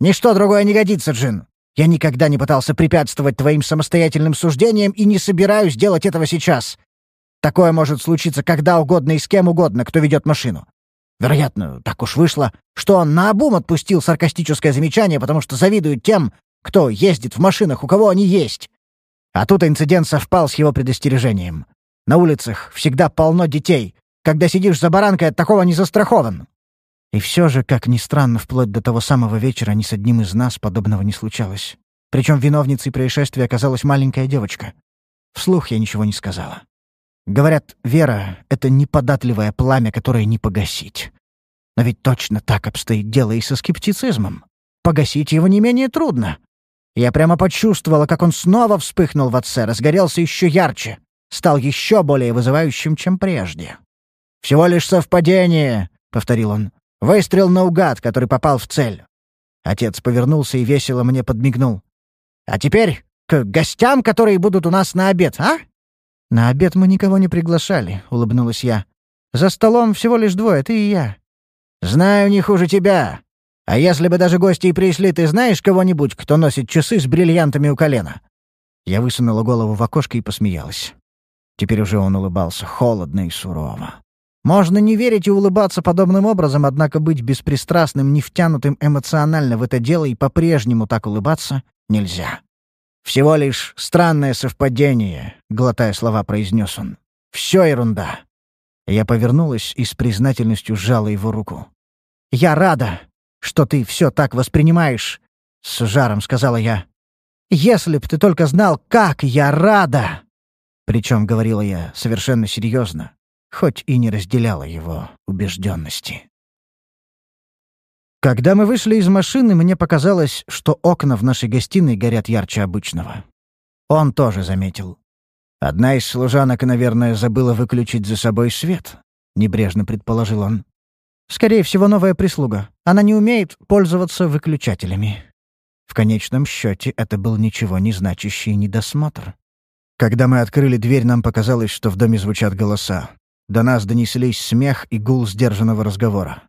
Ничто другое не годится, Джин. Я никогда не пытался препятствовать твоим самостоятельным суждениям и не собираюсь делать этого сейчас. Такое может случиться когда угодно и с кем угодно, кто ведет машину. Вероятно, так уж вышло, что он наобум отпустил саркастическое замечание, потому что завидует тем, кто ездит в машинах, у кого они есть. А тут инцидент совпал с его предостережением. На улицах всегда полно детей. Когда сидишь за баранкой, от такого не застрахован. И все же, как ни странно, вплоть до того самого вечера ни с одним из нас подобного не случалось. Причем виновницей происшествия оказалась маленькая девочка. Вслух я ничего не сказала. Говорят, вера — это неподатливое пламя, которое не погасить. Но ведь точно так обстоит дело и со скептицизмом. Погасить его не менее трудно. Я прямо почувствовала, как он снова вспыхнул в отце, разгорелся еще ярче, стал еще более вызывающим, чем прежде. «Всего лишь совпадение», — повторил он. Выстрел наугад, который попал в цель. Отец повернулся и весело мне подмигнул. «А теперь к гостям, которые будут у нас на обед, а?» «На обед мы никого не приглашали», — улыбнулась я. «За столом всего лишь двое, ты и я». «Знаю не хуже тебя. А если бы даже гости и пришли, ты знаешь кого-нибудь, кто носит часы с бриллиантами у колена?» Я высунула голову в окошко и посмеялась. Теперь уже он улыбался холодно и сурово. Можно не верить и улыбаться подобным образом, однако быть беспристрастным, не втянутым эмоционально в это дело и по-прежнему так улыбаться нельзя. «Всего лишь странное совпадение», — глотая слова, произнес он. «Все ерунда». Я повернулась и с признательностью сжала его руку. «Я рада, что ты все так воспринимаешь», — с жаром сказала я. «Если б ты только знал, как я рада!» Причем говорила я совершенно серьезно хоть и не разделяла его убежденности. Когда мы вышли из машины, мне показалось, что окна в нашей гостиной горят ярче обычного. Он тоже заметил. «Одна из служанок, наверное, забыла выключить за собой свет», — небрежно предположил он. «Скорее всего, новая прислуга. Она не умеет пользоваться выключателями». В конечном счете это был ничего не значащий недосмотр. Когда мы открыли дверь, нам показалось, что в доме звучат голоса. До нас донеслись смех и гул сдержанного разговора.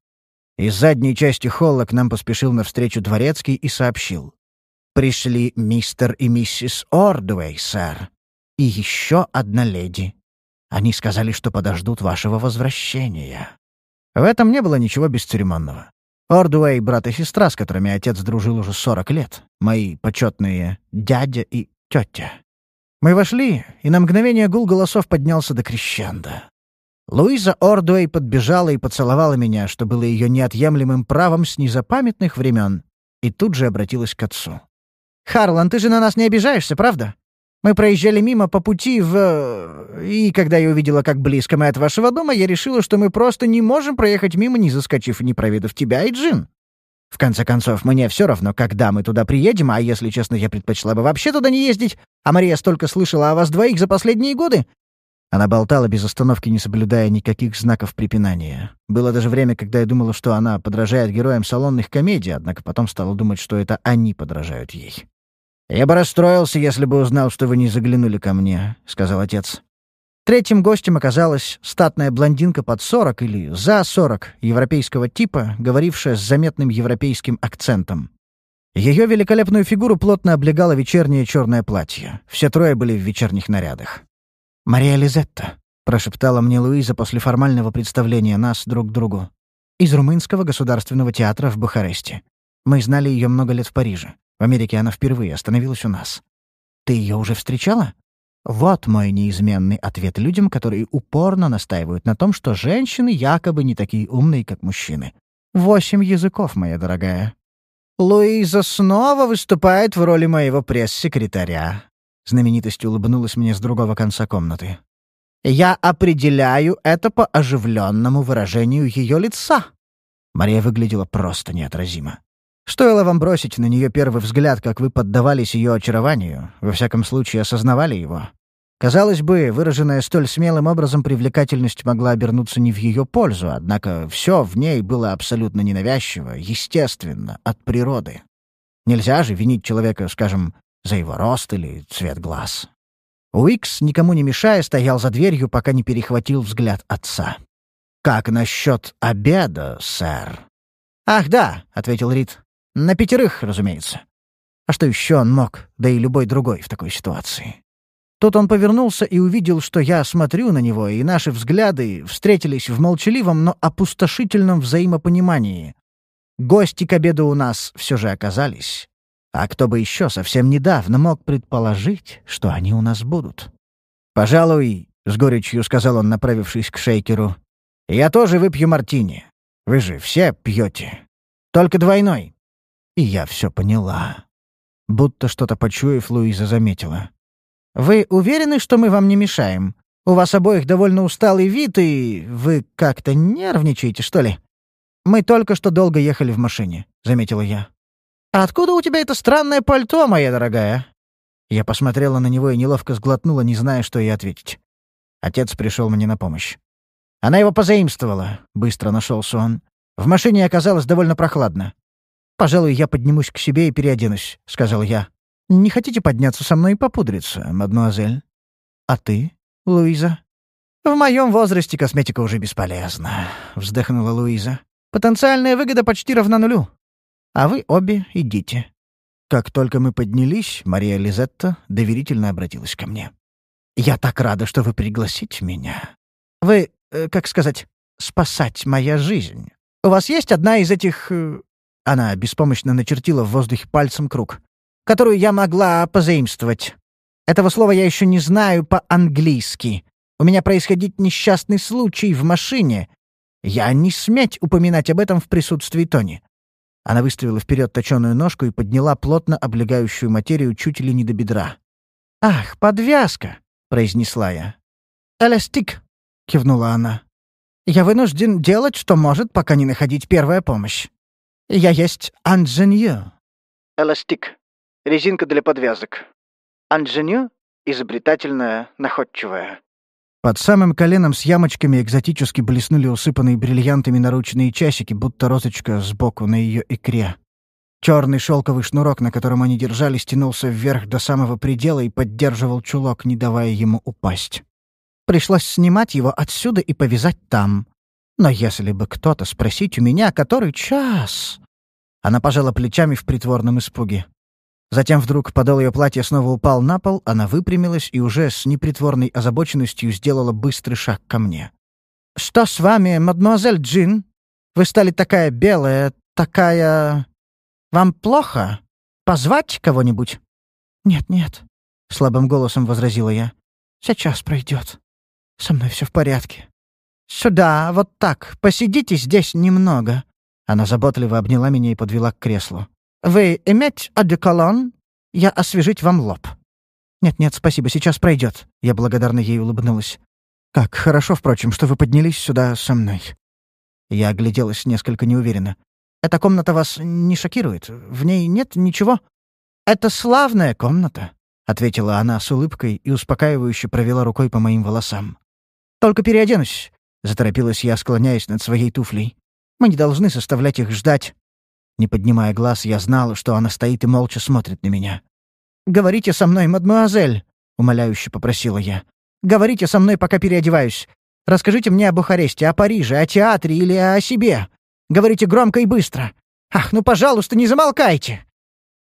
Из задней части холла к нам поспешил навстречу дворецкий и сообщил. «Пришли мистер и миссис Ордуэй, сэр. И еще одна леди. Они сказали, что подождут вашего возвращения». В этом не было ничего бесцеремонного. Ордуэй — брат и сестра, с которыми отец дружил уже сорок лет. Мои почетные дядя и тетя. Мы вошли, и на мгновение гул голосов поднялся до крещенда. Луиза Ордуэй подбежала и поцеловала меня, что было ее неотъемлемым правом с незапамятных времен, и тут же обратилась к отцу. «Харлан, ты же на нас не обижаешься, правда? Мы проезжали мимо по пути в... И когда я увидела, как близко мы от вашего дома, я решила, что мы просто не можем проехать мимо, не заскочив и не проведав тебя и Джин. В конце концов, мне все равно, когда мы туда приедем, а если честно, я предпочла бы вообще туда не ездить, а Мария столько слышала о вас двоих за последние годы, она болтала без остановки, не соблюдая никаких знаков препинания. Было даже время, когда я думала, что она подражает героям салонных комедий, однако потом стала думать, что это они подражают ей. «Я бы расстроился, если бы узнал, что вы не заглянули ко мне», — сказал отец. Третьим гостем оказалась статная блондинка под сорок или за сорок европейского типа, говорившая с заметным европейским акцентом. Ее великолепную фигуру плотно облегало вечернее черное платье. Все трое были в вечерних нарядах. «Мария Лизетта», — прошептала мне Луиза после формального представления нас друг другу. «Из Румынского государственного театра в Бухаресте. Мы знали ее много лет в Париже. В Америке она впервые остановилась у нас. Ты ее уже встречала?» Вот мой неизменный ответ людям, которые упорно настаивают на том, что женщины якобы не такие умные, как мужчины. Восемь языков, моя дорогая. Луиза снова выступает в роли моего пресс-секретаря. Знаменитость улыбнулась мне с другого конца комнаты. Я определяю это по оживленному выражению ее лица. Мария выглядела просто неотразимо. Стоило вам бросить на нее первый взгляд, как вы поддавались ее очарованию, во всяком случае осознавали его. Казалось бы, выраженная столь смелым образом привлекательность могла обернуться не в ее пользу, однако все в ней было абсолютно ненавязчиво, естественно, от природы. Нельзя же винить человека, скажем, за его рост или цвет глаз. Уикс, никому не мешая, стоял за дверью, пока не перехватил взгляд отца. «Как насчет обеда, сэр?» «Ах, да», — ответил Рид. «На пятерых, разумеется». А что еще он мог, да и любой другой в такой ситуации? Тут он повернулся и увидел, что я смотрю на него, и наши взгляды встретились в молчаливом, но опустошительном взаимопонимании. Гости к обеду у нас все же оказались. А кто бы еще совсем недавно мог предположить, что они у нас будут? «Пожалуй», — с горечью сказал он, направившись к шейкеру, я тоже выпью мартини. Вы же все пьете. Только двойной. И я все поняла. Будто что-то почуяв, Луиза заметила. «Вы уверены, что мы вам не мешаем? У вас обоих довольно усталый вид, и вы как-то нервничаете, что ли?» «Мы только что долго ехали в машине», — заметила я. «А откуда у тебя это странное пальто, моя дорогая?» Я посмотрела на него и неловко сглотнула, не зная, что ей ответить. Отец пришел мне на помощь. Она его позаимствовала, — быстро нашелся он. В машине оказалось довольно прохладно. «Пожалуй, я поднимусь к себе и переоденусь», — сказал я. «Не хотите подняться со мной и попудриться, мадемуазель?» «А ты, Луиза?» «В моем возрасте косметика уже бесполезна», — вздохнула Луиза. «Потенциальная выгода почти равна нулю. А вы обе идите». Как только мы поднялись, Мария Лизетта доверительно обратилась ко мне. «Я так рада, что вы пригласите меня. Вы Э, как сказать, спасать моя жизнь. У вас есть одна из этих...» э, Она беспомощно начертила в воздухе пальцем круг. «Которую я могла позаимствовать. Этого слова я еще не знаю по-английски. У меня происходит несчастный случай в машине. Я не сметь упоминать об этом в присутствии Тони». Она выставила вперед точеную ножку и подняла плотно облегающую материю чуть ли не до бедра. «Ах, подвязка!» — произнесла я. «Эластик!» — кивнула она. «Я вынужден делать, что может, пока не находить первая помощь. Я есть анженью». Эластик. Резинка для подвязок. Анженью — изобретательная, находчивая. Под самым коленом с ямочками экзотически блеснули усыпанные бриллиантами наручные часики, будто розочка сбоку на ее икре. Черный шелковый шнурок, на котором они держались, тянулся вверх до самого предела и поддерживал чулок, не давая ему упасть. Пришлось снимать его отсюда и повязать там. Но если бы кто-то спросить у меня, который час...» Она пожала плечами в притворном испуге. Затем вдруг подол ее платья снова упал на пол, она выпрямилась и уже с непритворной озабоченностью сделала быстрый шаг ко мне. «Что с вами, мадемуазель Джин? Вы стали такая белая, такая... Вам плохо? Позвать кого-нибудь?» «Нет-нет», — слабым голосом возразила я. «Сейчас пройдет. Со мной все в порядке. Сюда, вот так, посидите здесь немного». Она заботливо обняла меня и подвела к креслу. «Вы иметь одеколон? Я освежить вам лоб». «Нет-нет, спасибо, сейчас пройдет. Я благодарно ей улыбнулась. «Как хорошо, впрочем, что вы поднялись сюда со мной». Я огляделась несколько неуверенно. «Эта комната вас не шокирует? В ней нет ничего?» «Это славная комната», — ответила она с улыбкой и успокаивающе провела рукой по моим волосам. «Только переоденусь», — заторопилась я, склоняясь над своей туфлей. «Мы не должны составлять их ждать». Не поднимая глаз, я знала, что она стоит и молча смотрит на меня. «Говорите со мной, мадмуазель», — умоляюще попросила я. «Говорите со мной, пока переодеваюсь. Расскажите мне о Бухаресте, о Париже, о театре или о себе. Говорите громко и быстро. Ах, ну, пожалуйста, не замолкайте!»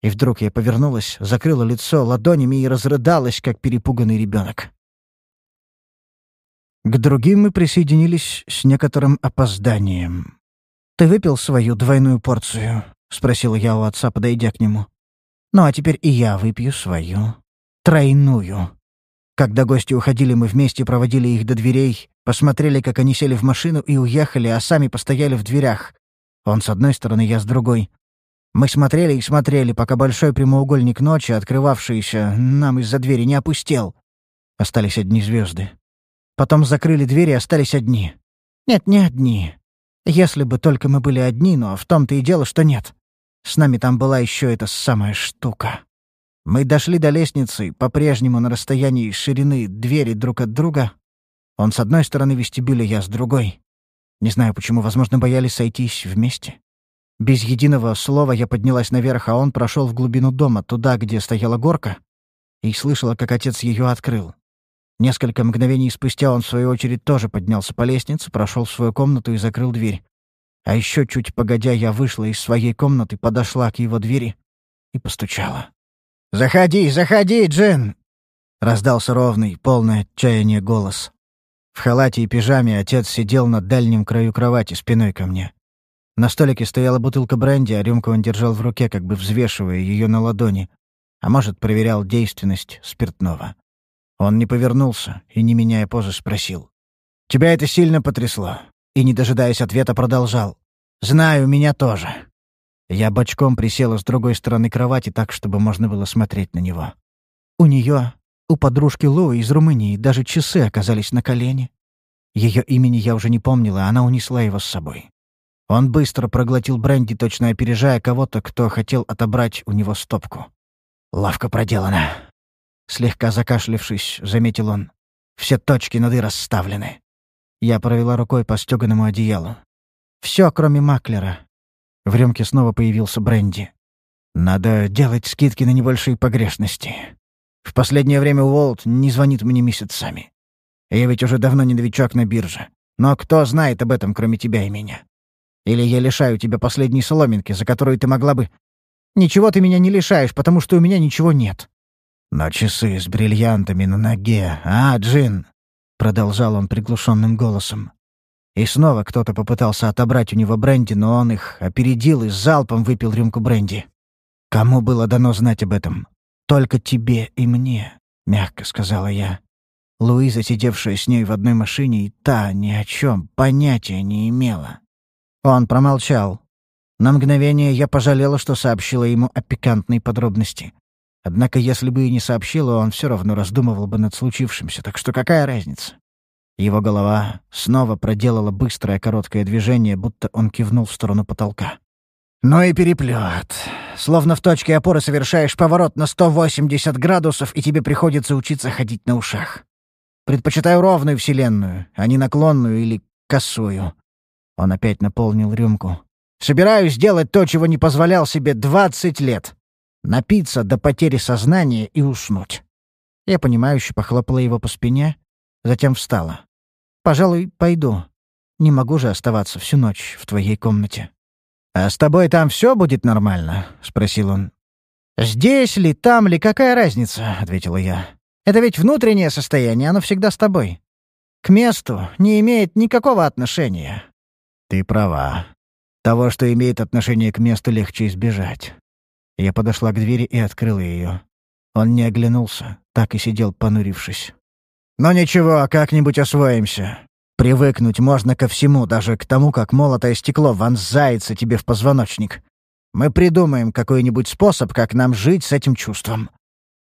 И вдруг я повернулась, закрыла лицо ладонями и разрыдалась, как перепуганный ребенок. К другим мы присоединились с некоторым опозданием. «Ты выпил свою двойную порцию?» — спросил я у отца, подойдя к нему. «Ну а теперь и я выпью свою. Тройную». Когда гости уходили, мы вместе проводили их до дверей, посмотрели, как они сели в машину и уехали, а сами постояли в дверях. Он с одной стороны, я с другой. Мы смотрели и смотрели, пока большой прямоугольник ночи, открывавшийся нам из-за двери, не опустел. Остались одни звезды. Потом закрыли двери и остались одни. Нет, не одни. Если бы только мы были одни, но в том-то и дело, что нет. С нами там была еще эта самая штука. Мы дошли до лестницы, по-прежнему на расстоянии ширины двери друг от друга. Он с одной стороны вестибюля, я с другой. Не знаю почему, возможно, боялись сойтись вместе. Без единого слова я поднялась наверх, а он прошел в глубину дома, туда, где стояла горка, и слышала, как отец ее открыл. Несколько мгновений спустя он, в свою очередь, тоже поднялся по лестнице, прошел в свою комнату и закрыл дверь. А еще чуть погодя, я вышла из своей комнаты, подошла к его двери и постучала. «Заходи, заходи, Джин!» — раздался ровный, полный отчаяния голос. В халате и пижаме отец сидел на дальнем краю кровати, спиной ко мне. На столике стояла бутылка бренди, а рюмку он держал в руке, как бы взвешивая ее на ладони, а может, проверял действенность спиртного. Он не повернулся и, не меняя позы, спросил. «Тебя это сильно потрясло?» И, не дожидаясь ответа, продолжал. «Знаю, меня тоже. Я бочком присела с другой стороны кровати так, чтобы можно было смотреть на него. У нее, у подружки Луи из Румынии, даже часы оказались на колене. Ее имени я уже не помнила, она унесла его с собой. Он быстро проглотил бренди, точно опережая кого-то, кто хотел отобрать у него стопку. «Лавка проделана». Слегка закашлявшись, заметил он. «Все точки над «и» расставлены». Я провела рукой по стёганому одеялу. Все, кроме маклера. В рюмке снова появился бренди. «Надо делать скидки на небольшие погрешности. В последнее время Уолт не звонит мне месяцами. Я ведь уже давно не новичок на бирже. Но кто знает об этом, кроме тебя и меня? Или я лишаю тебя последней соломинки, за которую ты могла бы... Ничего ты меня не лишаешь, потому что у меня ничего нет». «Но часы с бриллиантами на ноге, а, Джин?» — продолжал он приглушенным голосом. И снова кто-то попытался отобрать у него бренди, но он их опередил и залпом выпил рюмку бренди. «Кому было дано знать об этом? Только тебе и мне», — мягко сказала я. Луиза, сидевшая с ней в одной машине, и та ни о чем понятия не имела. Он промолчал. На мгновение я пожалела, что сообщила ему о пикантной подробности. Однако, если бы и не сообщила, он все равно раздумывал бы над случившимся, так что какая разница? Его голова снова проделала быстрое короткое движение, будто он кивнул в сторону потолка. «Ну и переплет. Словно в точке опоры совершаешь поворот на 180 градусов, и тебе приходится учиться ходить на ушах. Предпочитаю ровную вселенную, а не наклонную или косую». Он опять наполнил рюмку. «Собираюсь сделать то, чего не позволял себе 20 лет. Напиться до потери сознания и уснуть». Я понимающе похлопала его по спине, Затем встала. «Пожалуй, пойду. Не могу же оставаться всю ночь в твоей комнате». «А с тобой там все будет нормально?» — спросил он. «Здесь ли, там ли, какая разница?» — ответила я. «Это ведь внутреннее состояние, оно всегда с тобой. К месту не имеет никакого отношения». «Ты права. Того, что имеет отношение к месту, легче избежать». Я подошла к двери и открыла ее. Он не оглянулся, так и сидел, понурившись. Но ничего, как-нибудь освоимся. Привыкнуть можно ко всему, даже к тому, как молотое стекло вонзается тебе в позвоночник. Мы придумаем какой-нибудь способ, как нам жить с этим чувством».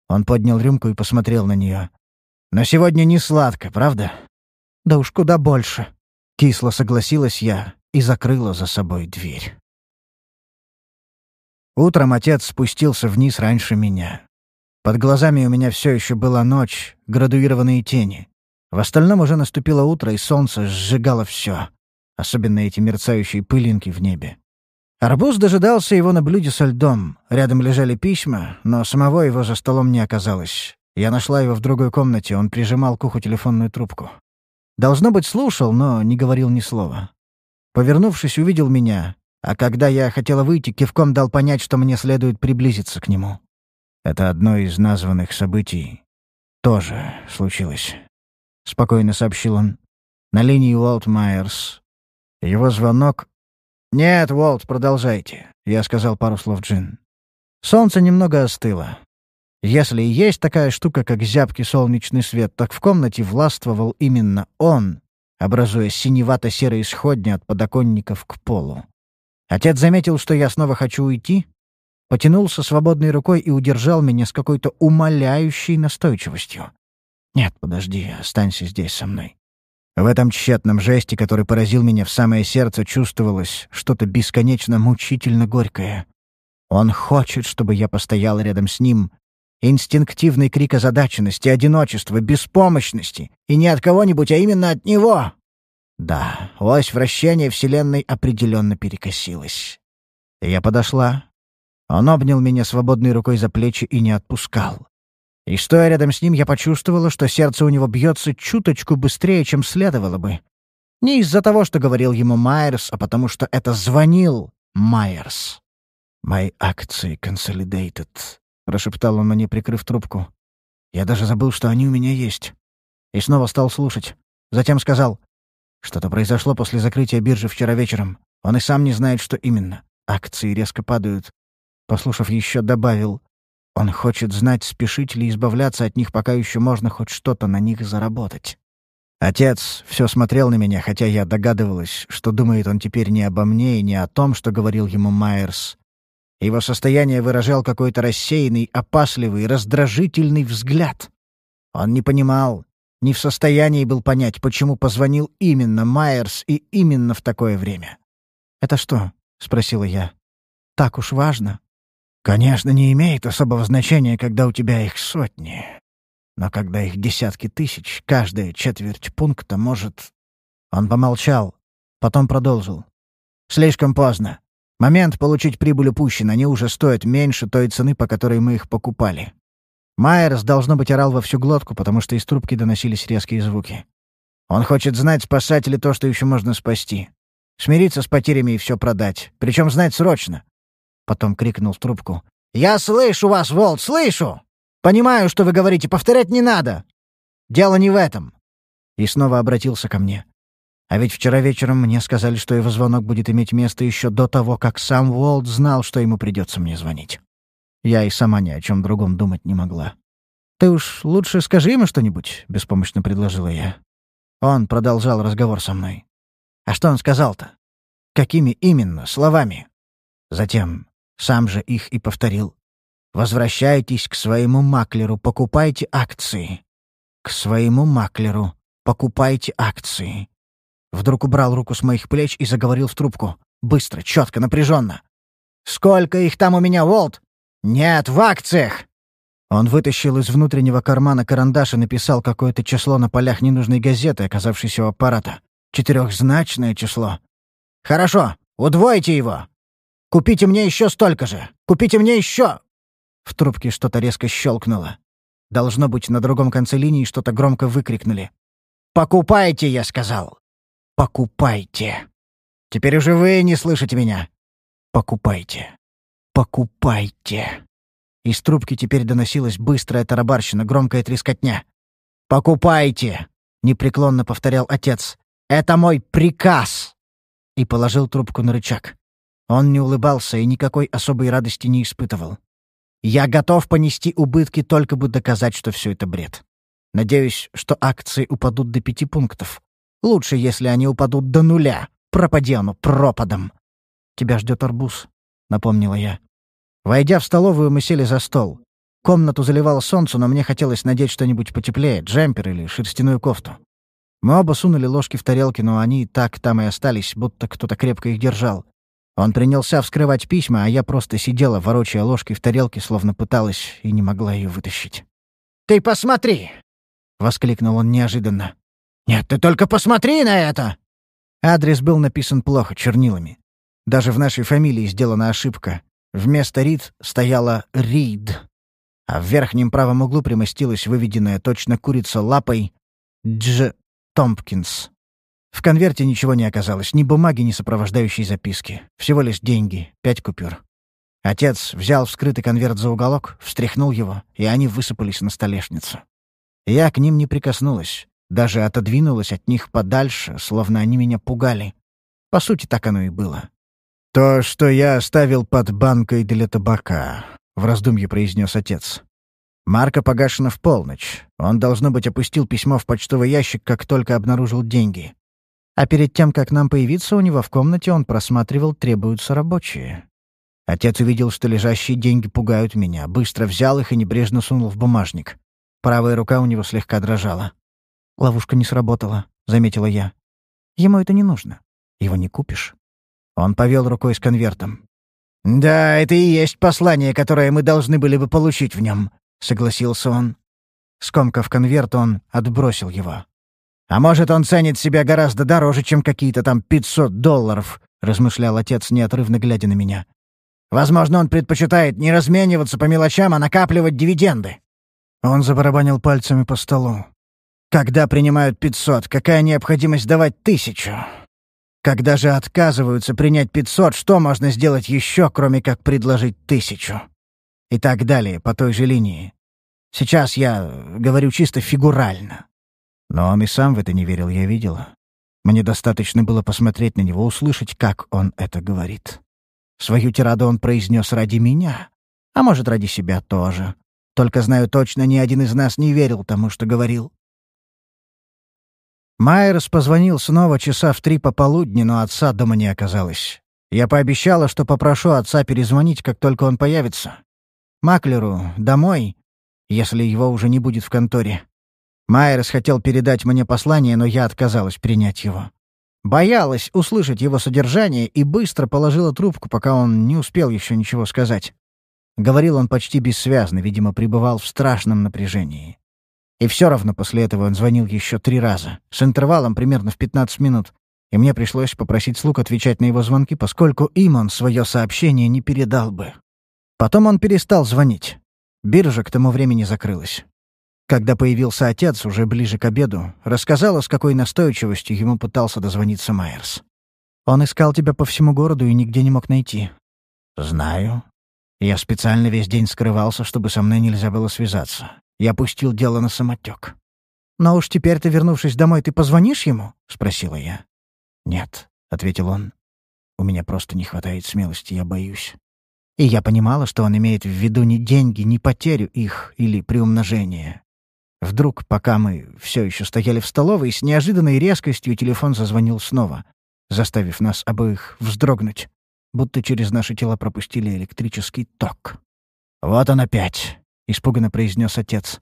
Он поднял рюмку и посмотрел на нее. «Но сегодня не сладко, правда?» «Да уж куда больше». Кисло согласилась я и закрыла за собой дверь. Утром отец спустился вниз раньше меня. Под глазами у меня все еще была ночь, градуированные тени. В остальном уже наступило утро, и солнце сжигало все, особенно эти мерцающие пылинки в небе. Арбуз дожидался его на блюде со льдом. Рядом лежали письма, но самого его за столом не оказалось. Я нашла его в другой комнате, он прижимал к уху телефонную трубку. Должно быть, слушал, но не говорил ни слова. Повернувшись, увидел меня, а когда я хотела выйти, кивком дал понять, что мне следует приблизиться к нему. Это одно из названных событий тоже случилось. Спокойно сообщил он. На линии Уолт Майерс. Его звонок... «Нет, Уолт, продолжайте», — я сказал пару слов Джин. Солнце немного остыло. Если и есть такая штука, как зябкий солнечный свет, так в комнате властвовал именно он, образуя синевато-серые сходни от подоконников к полу. Отец заметил, что я снова хочу уйти, потянулся свободной рукой и удержал меня с какой-то умоляющей настойчивостью. «Нет, подожди, останься здесь со мной». В этом тщетном жесте, который поразил меня в самое сердце, чувствовалось что-то бесконечно мучительно горькое. Он хочет, чтобы я постоял рядом с ним. Инстинктивный крик озадаченности, одиночества, беспомощности. И не от кого-нибудь, а именно от него. Да, ось вращения Вселенной определенно перекосилась. Я подошла. Он обнял меня свободной рукой за плечи и не отпускал. И стоя рядом с ним, я почувствовала, что сердце у него бьется чуточку быстрее, чем следовало бы. Не из-за того, что говорил ему Майерс, а потому что это звонил Майерс. «Мои акции Consolidated», — прошептал он мне, прикрыв трубку. «Я даже забыл, что они у меня есть». И снова стал слушать. Затем сказал, «Что-то произошло после закрытия биржи вчера вечером. Он и сам не знает, что именно. Акции резко падают». Послушав, еще добавил, «Он хочет знать, спешить ли избавляться от них, пока еще можно хоть что-то на них заработать». Отец все смотрел на меня, хотя я догадывалась, что думает он теперь не обо мне и не о том, что говорил ему Майерс, его состояние выражал какой-то рассеянный, опасливый, раздражительный взгляд. Он не понимал, не в состоянии был понять, почему позвонил именно Майерс и именно в такое время. «Это что?» — спросила я. «Так уж важно?» «Конечно, не имеет особого значения, когда у тебя их сотни. Но когда их десятки тысяч, каждая четверть пункта может...» Он помолчал, потом продолжил. «Слишком поздно. Момент получить прибыль упущен, они уже стоят меньше той цены, по которой мы их покупали. Майерс, должно быть, орал во всю глотку, потому что из трубки доносились резкие звуки. Он хочет знать, спасать ли то, что еще можно спасти. Смириться с потерями и все продать. Причем знать срочно. Потом крикнул в трубку. «Я слышу вас, Волт, слышу! Понимаю, что вы говорите, повторять не надо. Дело не в этом». И снова обратился ко мне. А ведь вчера вечером мне сказали, что его звонок будет иметь место еще до того, как сам Уолт знал, что ему придется мне звонить. Я и сама ни о чем другом думать не могла. «Ты уж лучше скажи ему что-нибудь», — беспомощно предложила я. Он продолжал разговор со мной. «А что он сказал-то? Какими именно словами?» Затем сам же их и повторил. «Возвращайтесь к своему маклеру, покупайте акции. К своему маклеру, покупайте акции. Вдруг убрал руку с моих плеч и заговорил в трубку. Быстро, четко, напряженно. «Сколько их там у меня, Волт?» «Нет, в акциях!» Он вытащил из внутреннего кармана карандаш и написал какое-то число на полях ненужной газеты, оказавшейся у аппарата. Четырехзначное число. «Хорошо, удвойте его! Купите мне еще столько же! Купите мне еще!» В трубке что-то резко щелкнуло. Должно быть, на другом конце линии что-то громко выкрикнули. «Покупайте!» — я сказал. Покупайте. Теперь уже вы не слышите меня. Покупайте. Покупайте. Из трубки теперь доносилась быстрая тарабарщина, громкая трескотня. «Покупайте!» — непреклонно повторял отец. «Это мой приказ!» И положил трубку на рычаг. Он не улыбался и никакой особой радости не испытывал. «Я готов понести убытки, только бы доказать, что все это бред. Надеюсь, что акции упадут до пяти пунктов. Лучше, если они упадут до нуля. Пропади оно пропадом. «Тебя ждет арбуз», — напомнила я. Войдя в столовую, мы сели за стол. Комнату заливало солнце, но мне хотелось надеть что-нибудь потеплее, джемпер или шерстяную кофту. Мы оба сунули ложки в тарелки, но они так там и остались, будто кто-то крепко их держал. Он принялся вскрывать письма, а я просто сидела, ворочая ложкой в тарелке, словно пыталась и не могла ее вытащить. «Ты посмотри!» — воскликнул он неожиданно. «Нет, ты только посмотри на это!» Адрес был написан плохо, чернилами. Даже в нашей фамилии сделана ошибка. Вместо «Рид» стояла «Рид», а в верхнем правом углу примостилась выведенная точно курица лапой «Дж. Томпкинс». В конверте ничего не оказалось, ни бумаги, ни сопровождающей записки. Всего лишь деньги, пять купюр. Отец взял вскрытый конверт за уголок, встряхнул его, и они высыпались на столешницу. Я к ним не прикоснулась. Даже отодвинулась от них подальше, словно они меня пугали. По сути, так оно и было. «То, что я оставил под банкой для табака», — в раздумье произнес отец. Марка погашена в полночь. Он, должно быть, опустил письмо в почтовый ящик, как только обнаружил деньги. А перед тем, как нам появиться у него в комнате, он просматривал «Требуются рабочие». Отец увидел, что лежащие деньги пугают меня, быстро взял их и небрежно сунул в бумажник. Правая рука у него слегка дрожала. «Ловушка не сработала», — заметила я. «Ему это не нужно. Его не купишь». Он повел рукой с конвертом. «Да, это и есть послание, которое мы должны были бы получить в нем», — согласился он. Скомкав конверт, он отбросил его. «А может, он ценит себя гораздо дороже, чем какие-то там пятьсот долларов», — размышлял отец, неотрывно глядя на меня. Возможно, он предпочитает не размениваться по мелочам, а накапливать дивиденды». Он забарабанил пальцами по столу. «Когда принимают пятьсот, какая необходимость давать тысячу? Когда же отказываются принять пятьсот, что можно сделать еще, кроме как предложить тысячу?» И так далее, по той же линии. Сейчас я говорю чисто фигурально. Но он и сам в это не верил, я видела. Мне достаточно было посмотреть на него, услышать, как он это говорит. Свою тираду он произнес ради меня. А может, ради себя тоже. Только знаю точно, ни один из нас не верил тому, что говорил. Майерс позвонил снова часа в три пополудни, но отца дома не оказалось. Я пообещала, что попрошу отца перезвонить, как только он появится. Маклеру домой, если его уже не будет в конторе. Майерс хотел передать мне послание, но я отказалась принять его. Боялась услышать его содержание и быстро положила трубку, пока он не успел еще ничего сказать. Говорил он почти бессвязно, видимо, пребывал в страшном напряжении. И все равно после этого он звонил еще три раза, с интервалом примерно в 15 минут, и мне пришлось попросить слуг отвечать на его звонки, поскольку им он свое сообщение не передал бы. Потом он перестал звонить. Биржа к тому времени закрылась. Когда появился отец, уже ближе к обеду, рассказала, с какой настойчивостью ему пытался дозвониться Майерс. «Он искал тебя по всему городу и нигде не мог найти». «Знаю. Я специально весь день скрывался, чтобы со мной нельзя было связаться. Я пустил дело на самотек. «Но уж теперь ты, вернувшись домой, ты позвонишь ему?» — спросила я. «Нет», — ответил он. «У меня просто не хватает смелости, я боюсь». И я понимала, что он имеет в виду не деньги, не потерю их или приумножение. Вдруг, пока мы все еще стояли в столовой, с неожиданной резкостью телефон зазвонил снова, заставив нас обоих вздрогнуть, будто через наши тела пропустили электрический ток. «Вот он опять», — испуганно произнес отец.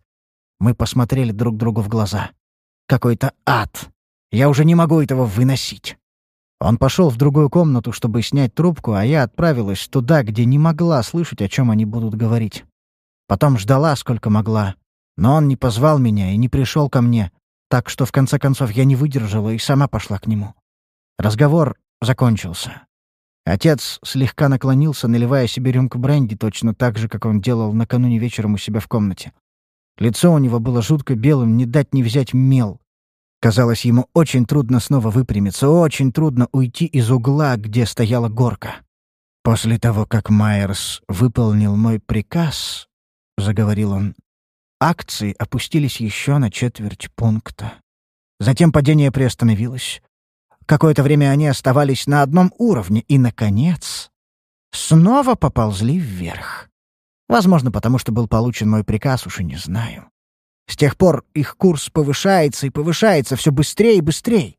Мы посмотрели друг другу в глаза. «Какой-то ад! Я уже не могу этого выносить!» Он пошел в другую комнату, чтобы снять трубку, а я отправилась туда, где не могла слышать, о чем они будут говорить. Потом ждала, сколько могла, но он не позвал меня и не пришел ко мне, так что в конце концов я не выдержала и сама пошла к нему. Разговор закончился. Отец слегка наклонился, наливая себе рюмку бренди точно так же, как он делал накануне вечером у себя в комнате. Лицо у него было жутко белым, не дать не взять мел. Казалось, ему очень трудно снова выпрямиться, очень трудно уйти из угла, где стояла горка. «После того, как Майерс выполнил мой приказ», — заговорил он, Акции опустились еще на четверть пункта. Затем падение приостановилось. Какое-то время они оставались на одном уровне и, наконец, снова поползли вверх. Возможно, потому что был получен мой приказ, уж и не знаю. С тех пор их курс повышается и повышается все быстрее и быстрее.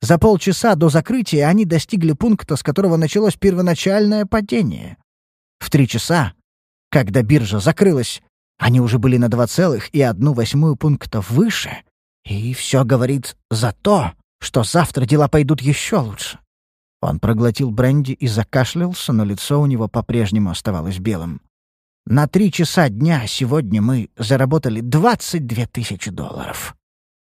За полчаса до закрытия они достигли пункта, с которого началось первоначальное падение. В три часа, когда биржа закрылась, они уже были на два целых и одну восьмую пунктов выше. И все говорит за то, что завтра дела пойдут еще лучше. Он проглотил бренди и закашлялся, но лицо у него по-прежнему оставалось белым. На три часа дня сегодня мы заработали 22 тысячи долларов.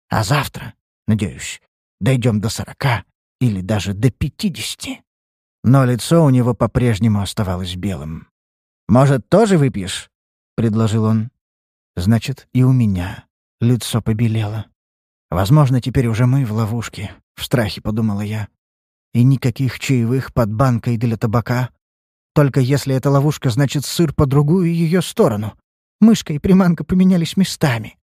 А завтра, надеюсь, дойдем до сорока или даже до пятидесяти. Но лицо у него по-прежнему оставалось белым. «Может, тоже выпьешь?» — предложил он. «Значит, и у меня лицо побелело. Возможно, теперь уже мы в ловушке», — в страхе подумала я. «И никаких чаевых под банкой для табака. Только если эта ловушка, значит, сыр по другую ее сторону. Мышка и приманка поменялись местами.